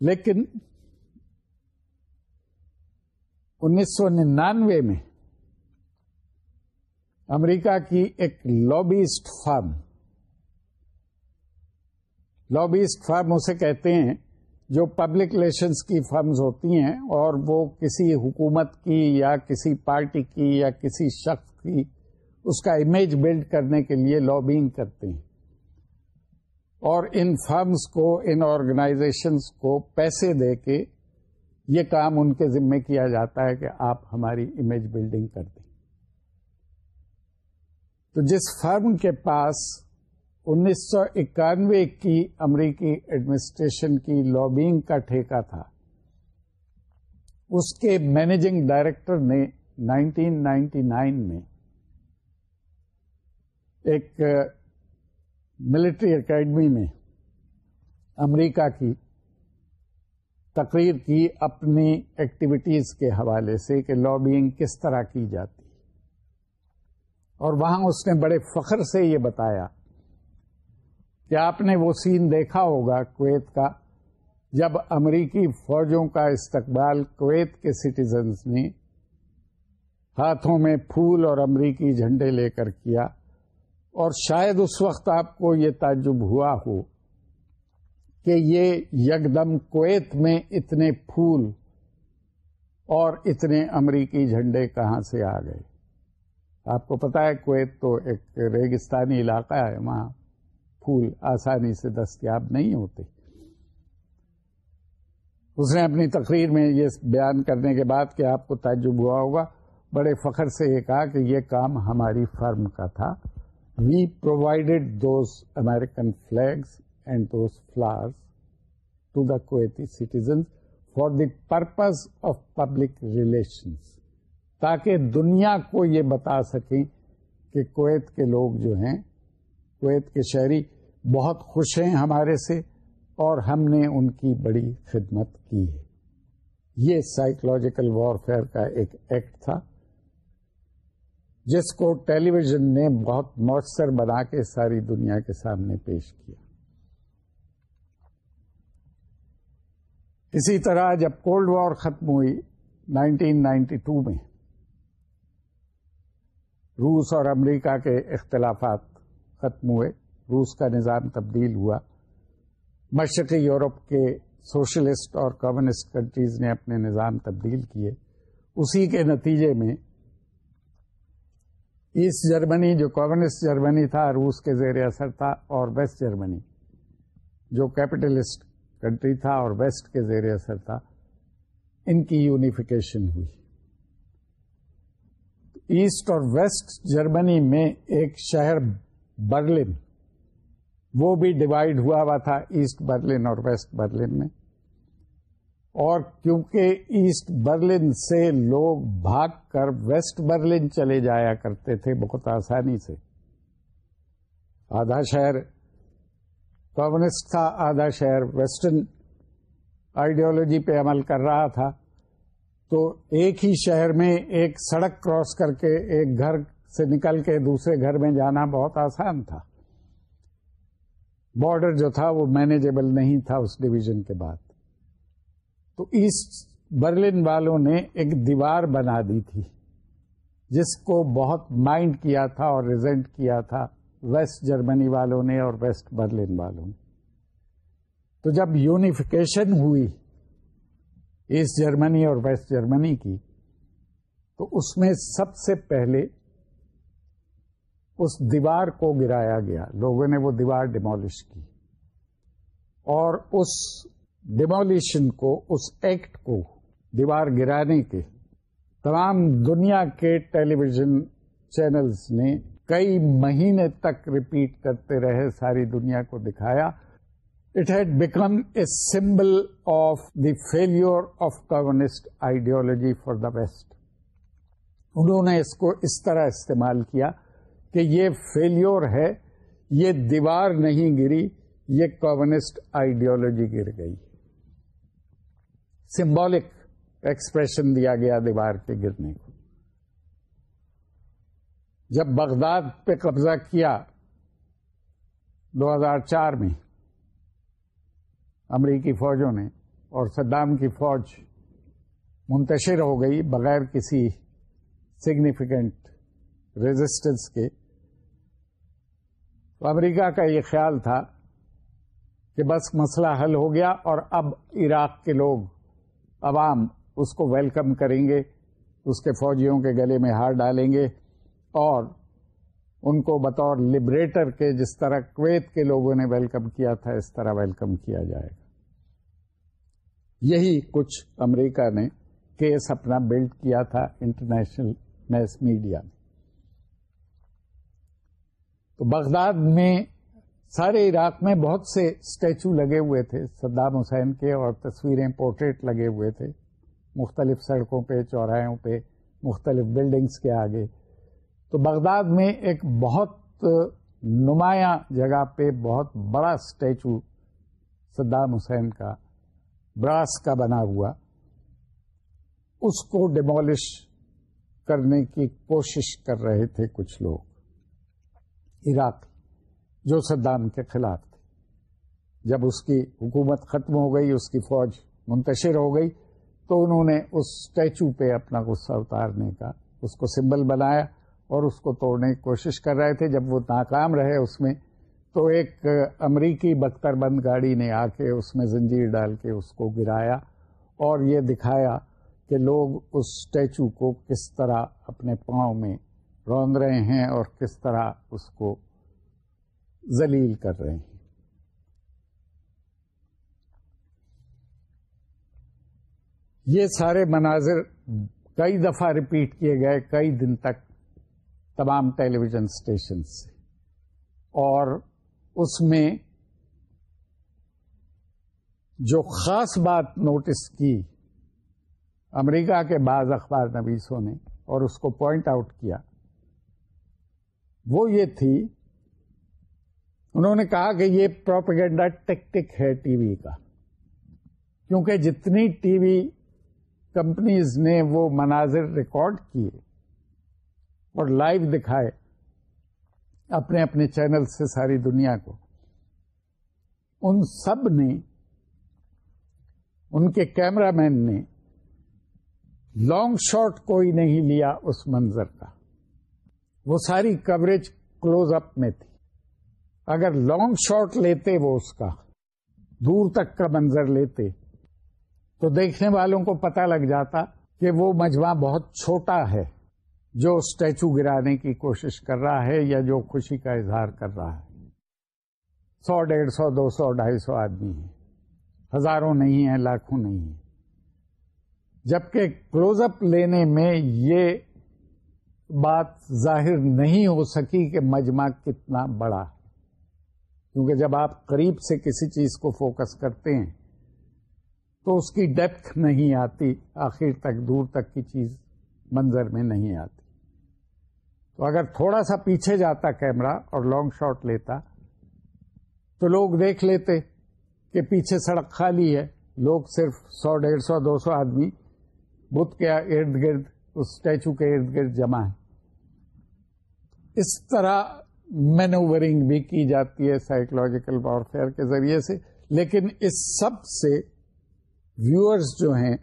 لیکن انیس سو ننانوے میں امریکہ کی ایک لابیسٹ فارم لابیسٹ فارم اسے کہتے ہیں جو پبلک ریلیشنس کی فرمز ہوتی ہیں اور وہ کسی حکومت کی یا کسی پارٹی کی یا کسی شخص کی اس کا امیج بلڈ کرنے کے لیے لابنگ کرتے ہیں۔ اور ان فرمز کو، ان آرگنائزیشنس کو پیسے دے کے یہ کام ان کے ذمے کیا جاتا ہے کہ آپ ہماری امیج بلڈنگ کر دیں۔ تو جس فرم کے پاس انیس سو اکانوے کی امریکی ایڈمنسٹریشن کی لابنگ کا ٹھیکہ تھا، اس کے مینیجنگ ڈائریکٹر نے نائنٹین نائنٹی نائن میں ایک ملٹری اکیڈمی میں امریکہ کی تقریر کی اپنی ایکٹیویٹیز کے حوالے سے کہ لابینگ کس طرح کی جاتی اور وہاں اس نے بڑے فخر سے یہ بتایا کہ آپ نے وہ سین دیکھا ہوگا کویت کا، جب امریکی فوجوں کا استقبال کویت کے سٹیزنز نے ہاتھوں میں پھول اور امریکی جھنڈے لے کر کیا۔ اور شاید اس وقت آپ کو یہ تعجب ہوا ہو کہ یہ یکدم کویت میں اتنے پھول اور اتنے امریکی جھنڈے کہاں سے آ گئے؟ آپ کو پتا ہے کویت تو ایک ریگستانی علاقہ ہے، وہاں پھول آسانی سے دستیاب نہیں ہوتے۔ اس نے اپنی تقریر میں یہ بیان کرنے کے بعد کہ آپ کو تعجب ہوا ہوگا، بڑے فخر سے یہ کہا کہ یہ کام ہماری فرم کا تھا۔ We provided those American flags and those flowers to the Kuwaiti citizen for the purpose of public relations تاکہ دنیا کو یہ بتا سکیں کہ کویت کے لوگ جو ہیں، کویت کے شہری بہت خوش ہیں ہمارے سے اور ہم نے ان کی بڑی خدمت کی ہے۔ یہ سائیکولوجیکل وارفیئر کا ایک ایکٹ تھا۔ جس کو ٹیلی ویژن نے بہت مؤثر بنا کے ساری دنیا کے سامنے پیش کیا۔ اسی طرح جب کولڈ وار ختم ہوئی 1992 میں، روس اور امریکہ کے اختلافات ختم ہوئے، روس کا نظام تبدیل ہوا۔ مشرقی یورپ کے سوشلسٹ اور کمیونسٹ کنٹریز نے اپنے نظام تبدیل کیے۔ اسی کے نتیجے میں ایسٹ جرمنی جو کمیونسٹ جرمنی تھا، روس کے زیر اثر تھا اور ویسٹ جرمنی جو کیپٹلسٹ کنٹری تھا اور ویسٹ کے زیر اثر تھا، ان کی یونیفیکیشن ہوئی۔ ایسٹ اور ویسٹ جرمنی میں ایک شہر برلن، وہ بھی ڈیوائڈ ہوا ہوا تھا، ایسٹ برلن اور ویسٹ برلن میں۔ اور کیونکہ ایسٹ برلن سے لوگ بھاگ کر ویسٹ برلن چلے جایا کرتے تھے بہت آسانی سے۔ آدھا شہر کمیونسٹ تھا آدھا شہر ویسٹرن آئیڈیالوجی پہ عمل کر رہا تھا۔ تو ایک ہی شہر میں ایک سڑک کراس کر کے ایک گھر سے نکل کے دوسرے گھر میں جانا بہت آسان تھا۔ بارڈر جو تھا وہ مینیجیبل نہیں تھا اس ڈویژن کے بعد۔ تو ایسٹ برلن والوں نے ایک دیوار بنا دی تھی، جس کو بہت مائنڈ کیا تھا اور ریزنٹ کیا تھا ویسٹ جرمنی والوں نے اور ویسٹ برلن والوں نے۔ تو جب یونیفیکیشن ہوئی ایسٹ جرمنی اور ویسٹ جرمنی کی، تو اس میں سب سے پہلے اس دیوار کو گرایا گیا۔ لوگوں نے وہ دیوار ڈیمولش کی اور اس ڈیمولیشن کو، اس ایکٹ کو دیوار گرانے کے تمام دنیا کے ٹیلی ویژن چینلز نے کئی مہینے تک ریپیٹ کرتے رہے، ساری دنیا کو دکھایا۔ It had become a symbol of the failure of communist ideology for the West انہوں نے اس کو اس طرح استعمال کیا کہ یہ فیلور ہے، یہ دیوار نہیں گری، یہ کمیونسٹ آئیڈیالوجی گر گئی۔ سمبولک ایکسپریشن دیا گیا دیوار کے گرنے کو۔ جب بغداد پہ قبضہ کیا دو ہزار چار میں، امریکی فوجوں نے اور صدام کی فوج منتشر ہو گئی بغیر کسی سگنیفیکنٹ ریزسٹنس کے۔ تو امریکہ کا یہ خیال تھا کہ بس مسئلہ حل ہو گیا اور اب عراق کے لوگ عوام اس کو ویلکم کریں گے، اس کے فوجیوں کے گلے میں ہار ڈالیں گے اور ان کو بطور لبریٹر کے جس طرح کویت کے لوگوں نے ویلکم کیا تھا، اس طرح ویلکم کیا جائے گا۔ یہی کچھ امریکہ نے کیس اپنا بلڈ کیا تھا انٹرنیشنل میس میڈیا میں۔ تو بغداد میں سارے عراق میں بہت سے اسٹیچو لگے ہوئے تھے، صدام حسین کے، اور تصویریں، پورٹریٹ لگے ہوئے تھے، مختلف سڑکوں پہ، چوراہوں پہ، مختلف بلڈنگز کے آگے۔ تو بغداد میں ایک بہت نمایاں جگہ پہ بہت بڑا اسٹیچو صدام حسین کا براس کا بنا ہوا۔ اس کو ڈیمولش کرنے کی کوشش کر رہے تھے کچھ لوگ۔ عراق جو صدام کے خلاف تھے جب اس کی حکومت ختم ہو گئی، اس کی فوج منتشر ہو گئی، تو انہوں نے اس اسٹیچو پہ اپنا غصہ اتارنے کا، اس کو سمبل بنایا اور اس کو توڑنے کی کوشش کر رہے تھے۔ جب وہ ناکام رہے اس میں، تو ایک امریکی بختر بند گاڑی نے آ کے اس میں زنجیر ڈال کے اس کو گرایا اور یہ دکھایا کہ لوگ اس اسٹیچو کو کس طرح اپنے پاؤں میں روند رہے ہیں اور کس طرح اس کو ذلیل کر رہے ہیں۔ یہ سارے مناظر کئی دفعہ ریپیٹ کیے گئے کئی دن تک تمام ٹیلی ویژن اسٹیشن سے۔ اور اس میں جو خاص بات نوٹس کی، امریکہ کے بعض اخبار نویسوں نے اور اس کو پوائنٹ آؤٹ کیا، وہ یہ تھی انہوں نے کہا کہ یہ پروپیگنڈا ٹیکٹک ہے ٹی وی کا، کیونکہ جتنی ٹی وی کمپنیز نے وہ مناظر ریکارڈ کیے اور لائیو دکھائے اپنے اپنے چینل سے ساری دنیا کو، ان سب نے، ان کے کیمرہ مین نے لانگ شاٹ کوئی نہیں لیا اس منظر کا۔ وہ ساری کوریج کلوز اپ میں تھی۔ اگر لانگ شاٹ لیتے وہ اس کا، دور تک کا منظر لیتے، تو دیکھنے والوں کو پتا لگ جاتا کہ وہ مجمع بہت چھوٹا ہے، جو اسٹیچو گرانے کی کوشش کر رہا ہے یا جو خوشی کا اظہار کر رہا ہے۔ سو، ڈیڑھ سو، دو سو، ڈھائی سو آدمی ہیں۔ ہزاروں نہیں ہیں، لاکھوں نہیں ہیں۔ جبکہ کلوز اپ لینے میں یہ بات ظاہر نہیں ہو سکی کہ مجمع کتنا بڑا ہے۔ کیونکہ جب آپ قریب سے کسی چیز کو فوکس کرتے ہیں، تو اس کی ڈیپتھ نہیں آتی، آخر تک، دور تک کی چیز منظر میں نہیں آتی۔ تو اگر تھوڑا سا پیچھے جاتا کیمرہ اور لانگ شاٹ لیتا، تو لوگ دیکھ لیتے کہ پیچھے سڑک خالی ہے۔ لوگ صرف سو، ڈیڑھ سو، دو سو آدمی بدھ کے ارد گرد، اس اسٹیچو کے ارد گرد جمع ہے اس طرح مینوورنگ بھی کی جاتی ہے سائیکولوجیکل وارفیئر کے ذریعے سے، لیکن اس سب سے ویورز جو ہیں،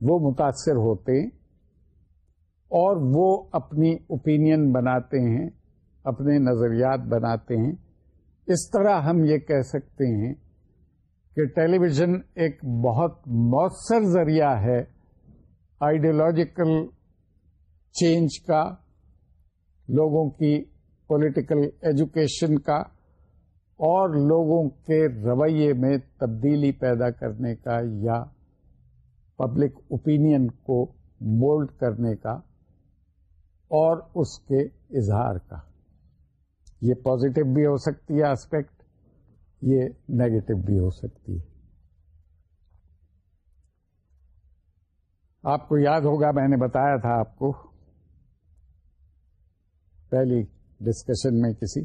وہ متاثر ہوتے ہیں اور وہ اپنی اوپینین بناتے ہیں، اپنے نظریات بناتے ہیں۔ اس طرح ہم یہ کہہ سکتے ہیں کہ ٹیلی ویژن ایک بہت مؤثر ذریعہ ہے آئیڈیولوجیکل چینج کا، لوگوں کی پولیٹیکل ایجوکیشن کا اور لوگوں کے رویے میں تبدیلی پیدا کرنے کا یا پبلک اوپینین کو مولڈ کرنے کا اور اس کے اظہار کا۔ یہ پازیٹو بھی ہو سکتی ہے اسپیکٹ یہ نیگیٹو بھی ہو سکتی ہے۔ آپ کو یاد ہوگا، میں نے بتایا تھا آپ کو پہلی ڈسکشن میں کسی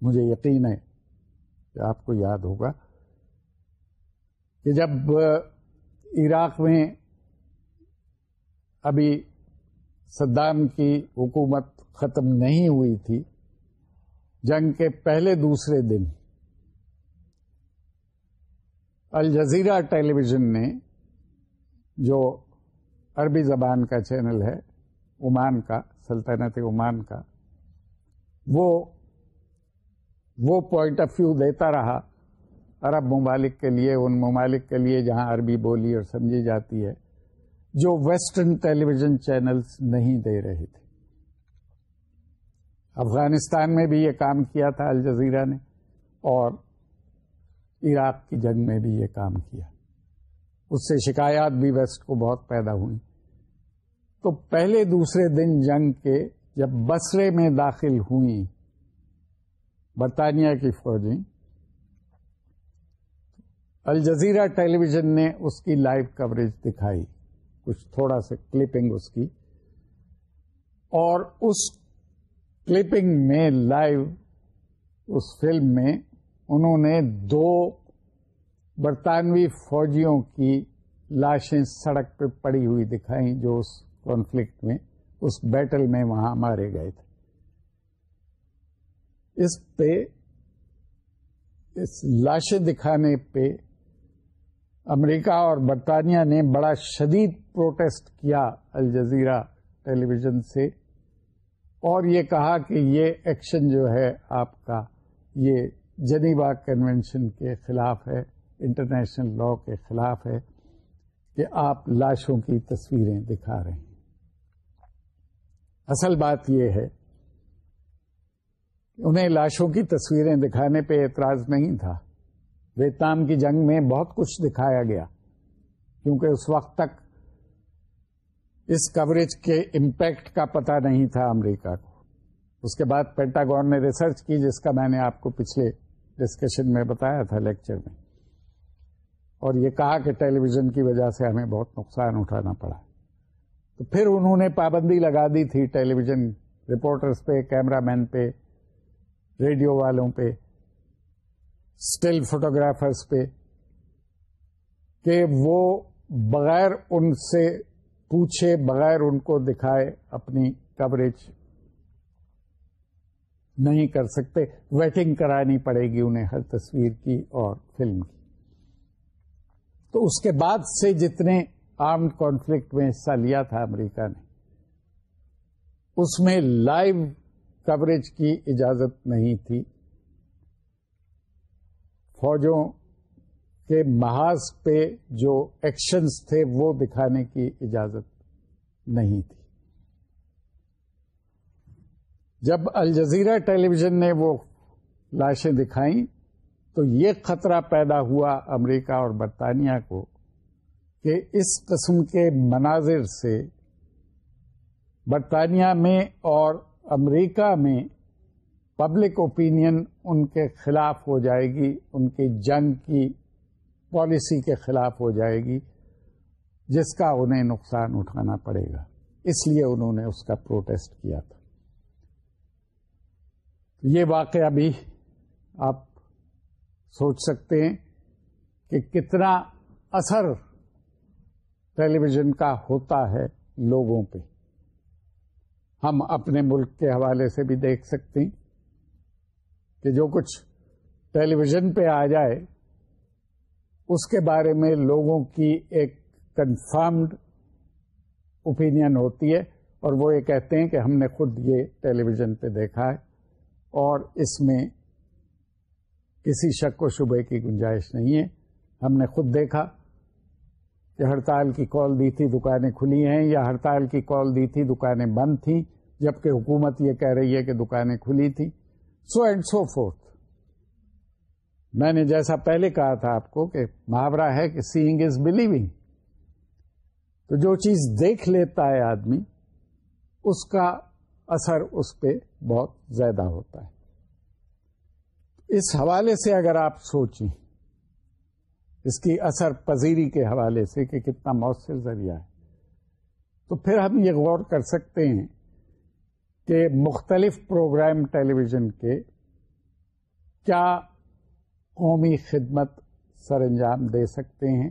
مجھے یقین ہے کہ آپ کو یاد ہوگا کہ جب عراق میں ابھی صدام کی حکومت ختم نہیں ہوئی تھی، جنگ کے پہلے دوسرے دن الجزیرہ ٹیلی ویژن نے جو عربی زبان کا چینل ہے، عمان کا سلطنت عمان کا۔ وہ وہ پوائنٹ آف ویو دیتا رہا۔ عرب ممالک کے لیے، ان ممالک کے لیے جہاں عربی بولی اور سمجھی جاتی ہے، جو ویسٹرن ٹیلی ویژن چینلز نہیں دے رہے تھے۔ افغانستان میں بھی یہ کام کیا تھا الجزیرہ نے، اور عراق کی جنگ میں بھی یہ کام کیا۔ اس سے شکایات بھی ویسٹ کو بہت پیدا ہوئی تو پہلے دوسرے دن جنگ کے جب بسرے میں داخل ہوئی، برطانیہ کی فوجیں الجزیرہ ٹیلی ویژن نے اس کی لائیو کوریج دکھائی، کچھ تھوڑا سا کلپنگ اس کی، اور اس کلپنگ میں لائیو اس فلم میں انہوں نے دو برطانوی فوجیوں کی لاشیں سڑک پہ پڑی ہوئی دکھائیں، جو اس کانفلکٹ میں، اس بیٹل میں وہاں مارے گئے تھے۔ اس پہ، اس لاشیں دکھانے پہ امریکہ اور برطانیہ نے بڑا شدید پروٹیسٹ کیا الجزیرہ ٹیلی ویژن سے۔ اور یہ کہا کہ یہ ایکشن جو ہے، آپ کا، یہ جنیبا کنونشن کے خلاف ہے، انٹرنیشنل لا کے خلاف ہے کہ آپ لاشوں کی تصویریں دکھا رہے ہیں۔ اصل بات یہ ہے انہیں لاشوں کی تصویریں دکھانے پہ اعتراض نہیں تھا۔ ویتنام کی جنگ میں بہت کچھ دکھایا گیا، کیونکہ اس وقت تک اس کوریج کے امپیکٹ کا پتہ نہیں تھا امریکہ کو۔ اس کے بعد پینٹاگون نے ریسرچ کی، جس کا میں نے آپ کو پچھلے ڈسکشن میں بتایا تھا لیکچر میں۔ اور یہ کہا کہ ٹیلی ویژن کی وجہ سے ہمیں بہت نقصان اٹھانا پڑا۔ تو پھر انہوں نے پابندی لگا دی تھی ٹیلی ویژن رپورٹرس پہ، کیمرہ مین پہ، ریڈیو والوں پہ، اسٹل فوٹوگرافرس پہ، کہ وہ بغیر ان سے پوچھے، بغیر ان کو دکھائے اپنی کوریج نہیں کر سکتے۔ ویٹنگ کرانی پڑے گی انہیں ہر تصویر کی اور فلم کی۔ تو اس کے بعد سے جتنے آرمڈ کانفلکٹ میں حصہ لیا تھا امریکہ نے۔ اس میں لائیو کوریج کی اجازت نہیں تھی۔ فوجوں کے محاذ پہ جو ایکشنز تھے وہ دکھانے کی اجازت نہیں تھی۔ جب الجزیرہ ٹیلی ویژن نے وہ لاشیں دکھائیں تو یہ خطرہ پیدا ہوا امریکہ اور برطانیہ کو۔ کہ اس قسم کے مناظر سے برطانیہ میں اور امریکہ میں پبلک اوپینین ان کے خلاف ہو جائے گی، ان کی جنگ کی پالیسی کے خلاف ہو جائے گی، جس کا انہیں نقصان اٹھانا پڑے گا۔ اس لیے انہوں نے اس کا پروٹیسٹ کیا تھا۔ یہ واقعہ بھی آپ سوچ سکتے ہیں کہ کتنا اثر ٹیلی ویژن کا ہوتا ہے لوگوں پہ۔ ہم اپنے ملک کے حوالے سے بھی دیکھ سکتے ہیں کہ جو کچھ ٹیلی ویژن پہ آ جائے، اس کے بارے میں لوگوں کی ایک کنفرمڈ اوپینین ہوتی ہے اور وہ یہ کہتے ہیں کہ ہم نے خود یہ ٹیلی ویژن پہ دیکھا ہے اور اس میں کسی شک و شبے کی گنجائش نہیں ہے۔ ہم نے خود دیکھا کہ ہڑتال کی کال دی تھی دکانیں کھلی ہیں یا ہڑتال کی کال دی تھی دکانیں بند تھیں، جبکہ حکومت یہ کہہ رہی ہے کہ دکانیں کھلی تھی سو اینڈ سو فورتھ میں نے جیسا پہلے کہا تھا آپ کو کہ محاورہ ہے کہ سیئنگ از بلیونگ تو جو چیز دیکھ لیتا ہے آدمی، اس کا اثر اس پہ بہت زیادہ ہوتا ہے۔ اس حوالے سے اگر آپ سوچیں اس کی اثر پذیری کے حوالے سے کہ کتنا مؤثر ذریعہ ہے۔ تو پھر ہم یہ غور کر سکتے ہیں کہ مختلف پروگرام ٹیلی ویژن کے کیا قومی خدمت سر انجام دے سکتے ہیں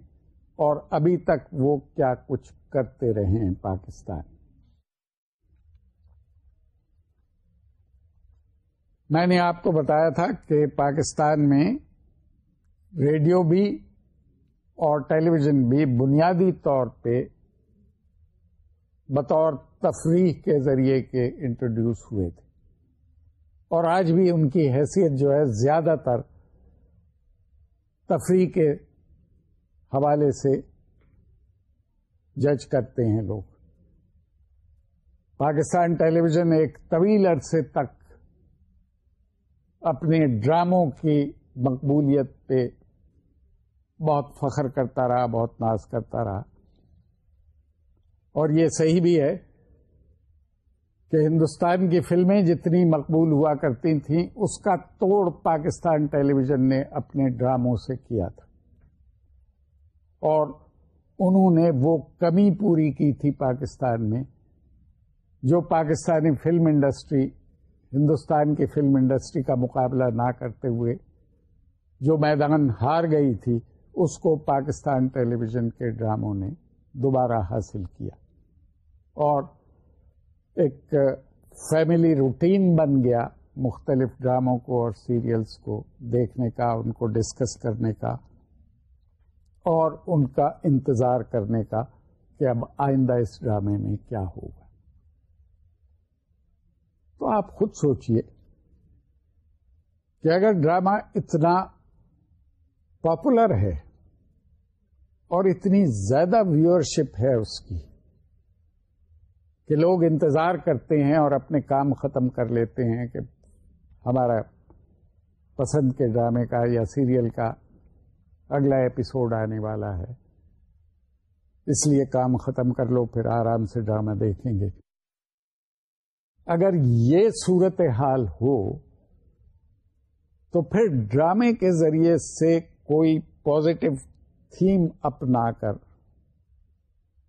اور ابھی تک وہ کیا کچھ کرتے رہے ہیں پاکستان۔ میں نے آپ کو بتایا تھا کہ پاکستان میں ریڈیو بھی اور ٹیلی ویژن بھی بنیادی طور پہ بطور تفریح کے ذریعے کے انٹروڈیوس ہوئے تھے۔ اور آج بھی ان کی حیثیت جو ہے زیادہ تر تفریح کے حوالے سے جج کرتے ہیں لوگ۔ پاکستان ٹیلی ویژن ایک طویل عرصے تک اپنے ڈراموں کی مقبولیت پہ بہت فخر کرتا رہا، بہت ناز کرتا رہا۔ اور یہ صحیح بھی ہے کہ ہندوستان کی فلمیں جتنی مقبول ہوا کرتی تھیں، اس کا توڑ پاکستان ٹیلی ویژن نے اپنے ڈراموں سے کیا تھا۔ اور انہوں نے وہ کمی پوری کی تھی پاکستان میں، جو پاکستانی فلم انڈسٹری، ہندوستان کی فلم انڈسٹری کا مقابلہ نہ کرتے ہوئے جو میدان ہار گئی تھی اس کو پاکستان ٹیلی ویژن کے ڈراموں نے دوبارہ حاصل کیا اور ایک فیملی روٹین بن گیا مختلف ڈراموں کو اور سیریلز کو دیکھنے کا، ان کو ڈسکس کرنے کا اور ان کا انتظار کرنے کا کہ اب آئندہ اس ڈرامے میں کیا ہوگا۔ تو آپ خود سوچئے کہ اگر ڈرامہ اتنا پاپولر ہے اور اتنی زیادہ ویورشپ ہے اس کی کہ لوگ انتظار کرتے ہیں اور اپنے کام ختم کر لیتے ہیں کہ ہمارا پسند کے ڈرامے کا یا سیریل کا اگلا ایپیسوڈ آنے والا ہے۔ اس لیے کام ختم کر لو، پھر آرام سے ڈرامہ دیکھیں گے۔ اگر یہ صورت حال ہو، تو پھر ڈرامے کے ذریعے سے کوئی پازیٹو تھیم اپنا کر۔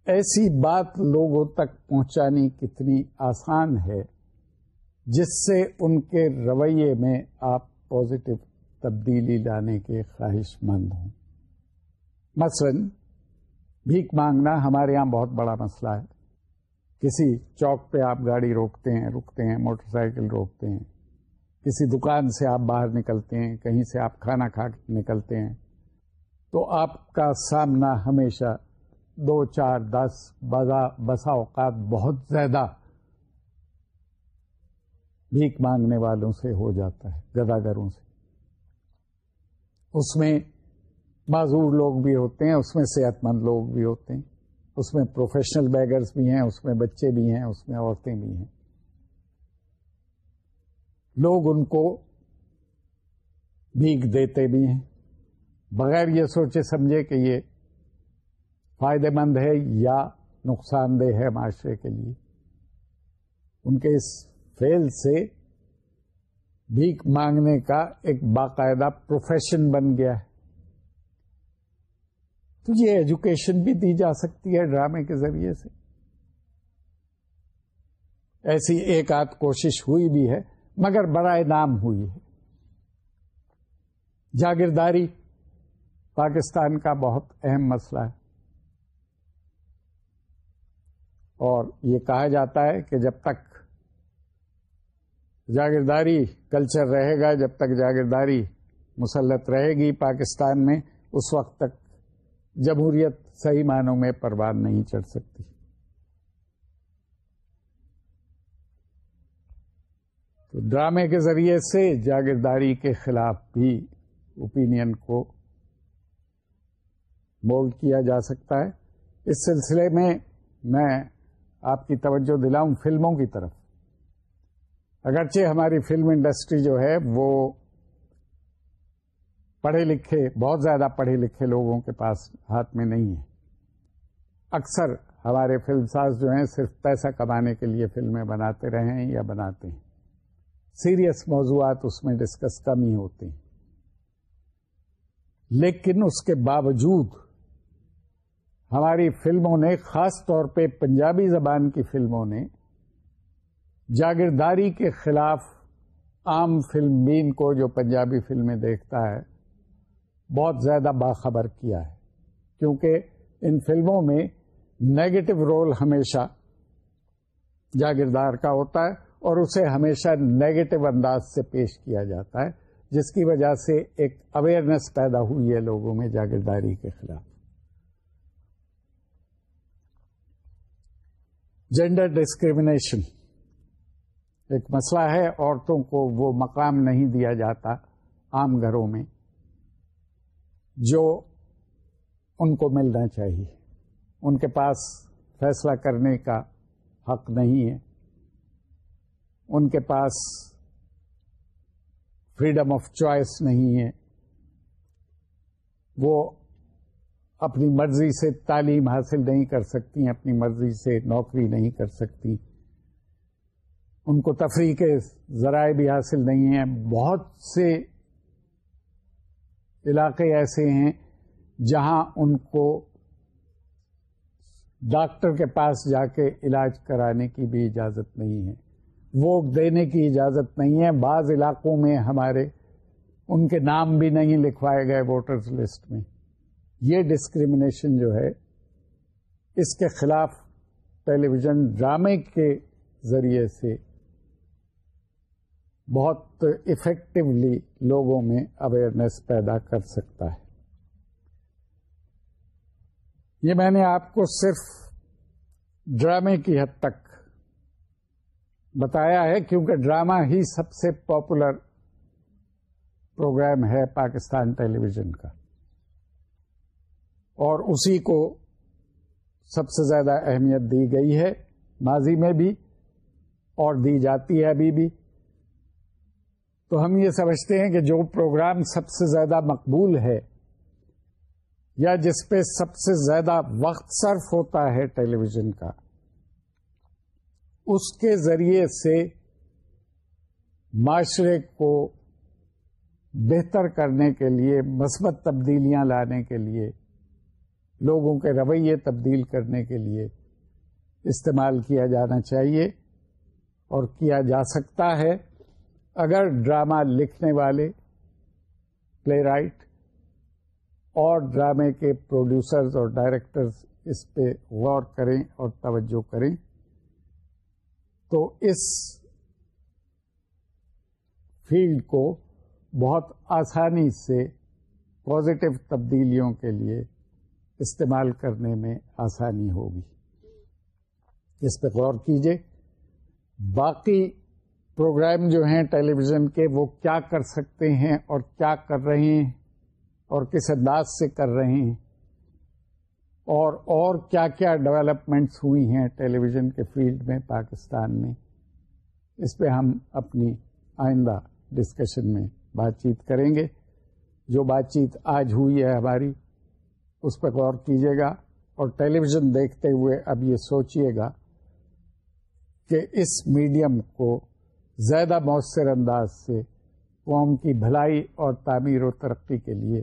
ایسی بات لوگوں تک پہنچانی کتنی آسان ہے، جس سے ان کے رویے میں آپ پازیٹو تبدیلی لانے کے خواہش مند ہوں۔ مثلا، بھیک مانگنا ہمارے یہاں بہت بڑا مسئلہ ہے۔ کسی چوک پہ آپ گاڑی روکتے ہیں، رکتے ہیں، موٹر سائیکل روکتے ہیں۔ کسی دکان سے آپ باہر نکلتے ہیں، کہیں سے آپ کھانا کھا کے نکلتے ہیں، تو آپ کا سامنا ہمیشہ دو، چار، دس بسا اوقات بہت زیادہ بھیک مانگنے والوں سے ہو جاتا ہے، گداگروں سے۔ اس میں معذور لوگ بھی ہوتے ہیں، اس میں صحت مند لوگ بھی ہوتے ہیں، اس میں پروفیشنل بیگرز بھی ہیں، اس میں بچے بھی ہیں، اس میں عورتیں بھی ہیں۔ لوگ ان کو بھیک دیتے بھی ہیں۔ بغیر یہ سوچے سمجھے کہ یہ فائدہ مند ہے یا نقصان دہ ہے معاشرے کے لیے۔ ان کے اس فیل سے بھیک مانگنے کا ایک باقاعدہ پروفیشن بن گیا ہے۔ تو یہ ایجوکیشن بھی دی جا سکتی ہے ڈرامے کے ذریعے سے۔ ایسی ایک آدھ کوشش ہوئی بھی ہے۔ مگر بڑا انعام ہوئی ہے۔ جاگیرداری پاکستان کا بہت اہم مسئلہ ہے۔ اور یہ کہا جاتا ہے کہ جب تک جاگیرداری کلچر رہے گا، جب تک جاگیرداری مسلط رہے گی پاکستان میں، اس وقت تک جمہوریت صحیح معنوں میں پروان نہیں چڑھ سکتی۔ ڈرامے کے ذریعے سے جاگیرداری کے خلاف بھی اوپینین کو مولڈ کیا جا سکتا ہے۔ اس سلسلے میں میں آپ کی توجہ دلاؤں فلموں کی طرف۔ اگرچہ ہماری فلم انڈسٹری جو ہے وہ پڑھے لکھے، بہت زیادہ پڑھے لکھے لوگوں کے پاس ہاتھ میں نہیں ہے۔ اکثر ہمارے فلم ساز جو ہیں صرف پیسہ کمانے کے لیے فلمیں بناتے رہے ہیں یا بناتے ہیں۔ سیریس موضوعات اس میں ڈسکس کم ہی ہوتے ہیں۔ لیکن اس کے باوجود ہماری فلموں نے، خاص طور پہ پنجابی زبان کی فلموں نے، جاگیرداری کے خلاف عام فلم بین کو، جو پنجابی فلمیں دیکھتا ہے، بہت زیادہ باخبر کیا ہے۔ کیونکہ ان فلموں میں نیگیٹو رول ہمیشہ جاگیردار کا ہوتا ہے۔ اور اسے ہمیشہ نیگیٹو انداز سے پیش کیا جاتا ہے، جس کی وجہ سے ایک اویئرنیس پیدا ہوئی ہے لوگوں میں جاگیرداری کے خلاف۔ جینڈر ڈسکریمنیشن ایک مسئلہ ہے، عورتوں کو وہ مقام نہیں دیا جاتا عام گھروں میں جو ان کو ملنا چاہیے۔ ان کے پاس فیصلہ کرنے کا حق نہیں ہے۔ ان کے پاس فریڈم آف چوائس نہیں ہے۔ وہ اپنی مرضی سے تعلیم حاصل نہیں کر سکتی، اپنی مرضی سے نوکری نہیں کر سکتی۔ ان کو تفریح کے ذرائع بھی حاصل نہیں ہیں۔ بہت سے علاقے ایسے ہیں جہاں ان کو ڈاکٹر کے پاس جا کے علاج کرانے کی بھی اجازت نہیں ہے۔ ووٹ دینے کی اجازت نہیں ہے۔ بعض علاقوں میں ہمارے ان کے نام بھی نہیں لکھوائے گئے ووٹرز لسٹ میں۔ یہ ڈسکریمنیشن جو ہے، اس کے خلاف ٹیلی ویژن ڈرامے کے ذریعے سے بہت افیکٹولی لوگوں میں اویئرنیس پیدا کر سکتا ہے۔ یہ میں نے آپ کو صرف ڈرامے کی حد تک بتایا ہے کیونکہ ڈرامہ ہی سب سے پاپولر پروگرام ہے پاکستان ٹیلی ویژن کا۔ اور اسی کو سب سے زیادہ اہمیت دی گئی ہے۔ ماضی میں بھی اور دی جاتی ہے ابھی بھی۔ تو ہم یہ سمجھتے ہیں کہ جو پروگرام سب سے زیادہ مقبول ہے یا جس پہ سب سے زیادہ وقت صرف ہوتا ہے ٹیلی ویژن کا اس کے ذریعے سے معاشرے کو بہتر کرنے کے لیے، مثبت تبدیلیاں لانے کے لیے، لوگوں کے رویے تبدیل کرنے کے لیے استعمال کیا جانا چاہیے اور کیا جا سکتا ہے۔ اگر ڈرامہ لکھنے والے، پلے رائٹ، اور ڈرامے کے پروڈیوسرز اور ڈائریکٹرز اس پہ غور کریں اور توجہ کریں۔ تو اس فیلڈ کو بہت آسانی سے پازیٹو تبدیلیوں کے لیے استعمال کرنے میں آسانی ہوگی۔ اس پہ غور کیجیے باقی پروگرام جو ہیں ٹیلی ویژن کے، وہ کیا کر سکتے ہیں اور کیا کر رہے ہیں اور کس انداز سے کر رہے ہیں؟ اور اور کیا کیا ڈیولپمنٹس ہوئی ہیں ٹیلی ویژن کے فیلڈ میں پاکستان میں، اس پہ ہم اپنی آئندہ ڈسکشن میں بات چیت کریں گے۔ جو بات چیت آج ہوئی ہے ہماری، اس پہ غور کیجیے گا اور ٹیلی ویژن دیکھتے ہوئے اب یہ سوچیے گا کہ اس میڈیم کو زیادہ مؤثر انداز سے قوم کی بھلائی اور تعمیر و ترقی کے لیے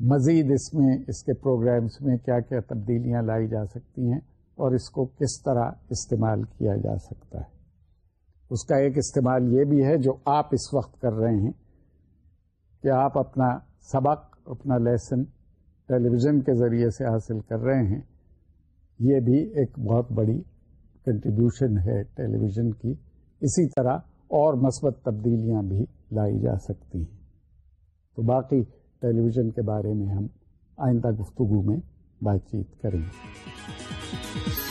مزید اس میں، اس کے پروگرامس میں کیا کیا تبدیلیاں لائی جا سکتی ہیں اور اس کو کس طرح استعمال کیا جا سکتا ہے۔ اس کا ایک استعمال یہ بھی ہے جو آپ اس وقت کر رہے ہیں کہ آپ اپنا سبق، اپنا لیسن ٹیلی ویژن کے ذریعے سے حاصل کر رہے ہیں۔ یہ بھی ایک بہت بڑی کنٹریبیوشن ہے ٹیلی ویژن کی۔ اسی طرح اور مثبت تبدیلیاں بھی لائی جا سکتی ہیں۔ تو باقی ٹیلی ویژن کے بارے میں ہم آئندہ گفتگو میں بات چیت کریں گے۔